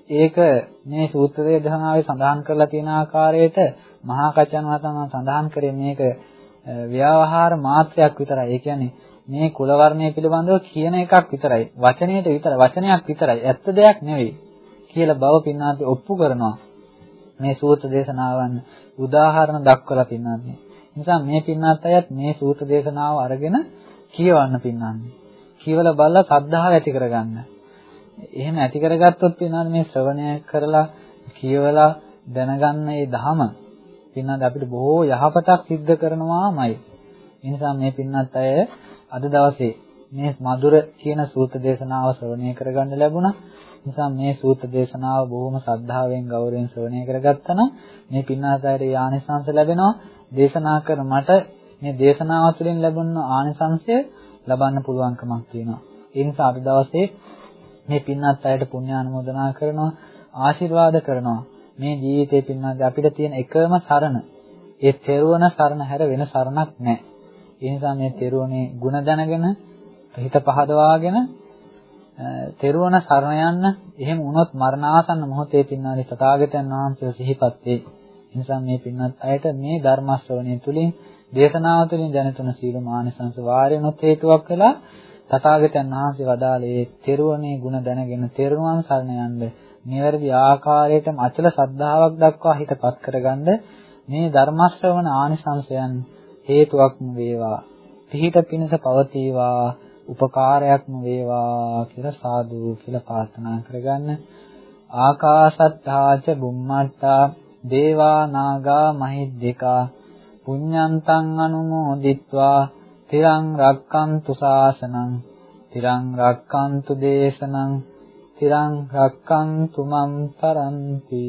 ඒක මේ සූත්‍ර වේදනාවේ සඳහන් කරලා තියෙන ආකාරයට මහා කච්චන් වහන්සේ සඳහන් කරේ මේක ව්‍යවහාර මාත්‍රයක් විතරයි. ඒ කියන්නේ මේ කුල වර්ණය පිළිබඳව කියන එකක් විතරයි. වචනයට විතර වචනයක් විතරයි. ඇත්ත දෙයක් නෙවෙයි කියලා බව පින්නාත් ඔප්පු කරනවා. මේ සූත්‍ර දේශනාවන් උදාහරණ දක්වලා පින්නාත්. නිසා මේ පින්නාත් අයත් මේ සූත්‍ර දේශනාව අරගෙන කියවන්න පින්නන්නේ. කියවලා බලලා සද්ධාව ඇති කරගන්න. එහෙම ඇති කරගත්තොත් වෙනවා මේ ශ්‍රවණය කරලා කියවලා දැනගන්න මේ ධහම පින්නත් අපිට බොහෝ යහපතක් සිද්ධ කරනවාමයි. ඒ නිසා මේ පින්නත් අය අද දවසේ මේ මధుර කියන සූත්‍ර දේශනාව ශ්‍රවණය කරගන්න ලැබුණා. නිසා මේ සූත්‍ර දේශනාව බොහොම ශ්‍රද්ධාවෙන් ගෞරවයෙන් ශ්‍රවණය කරගත්තා නම් මේ පින්නත් අයට ආනිසංස ලැබෙනවා. දේශනා කර මට මේ දේශනාව තුළින් ලැබුණ ආනිසංසය ලබන්න පුළුවන්කමක් තියෙනවා. ඒ නිසා අද දවසේ මේ පින්නත් අයට පුණ්‍ය ආනුමෝදනා කරනවා ආශිර්වාද කරනවා. මේ ජීවිතේ පින්නත් අපිට තියෙන එකම සරණ ඒ තෙරුවන සරණ හැර වෙන සරණක් නැහැ. ඒ නිසා මේ තෙරුවනේ ಗುಣ දැනගෙන හිත පහදවාගෙන තෙරුවන සරණ යන්න එහෙම වුණොත් මරණාසන්න මොහොතේ පින්නාලි තථාගතයන් වහන්සේ සිහිපත් වේ. ඒ නිසා මේ පින්නත් අයට මේ ධර්ම ශ්‍රවණය තුලින් දේශනාව තුළින් දැනතුන සීල මානසංස වාරයනොත් හේතුවක් කළා තථාගතයන් වහන්සේ වදාළේ තෙරුවනේ ಗುಣ දැනගෙන තෙරුවන් සරණ යන්නේ. නිවැරදි ආකාරයටම අචල සද්ධාාවක් දක්වා හිතපත් කරගන්න මේ ධර්ම ශ්‍රවණ ආනිසංසයන් හේතුවක්ම වේවා. පිහිට පිණස පවතිවා උපකාරයක්ම වේවා කියලා සාදු කියලා ප්‍රාර්ථනා කරගන්න. ආකාසත්තාච බුම්මත්තා දේවා නාගා මහිද්దికා පුඤ්ඤන්තං අනුමෝදිත්වා තිරං රක්칸තු ශාසනං තිරං රක්칸තු දේශනං තිරං රක්칸තු මම් පරන්ති।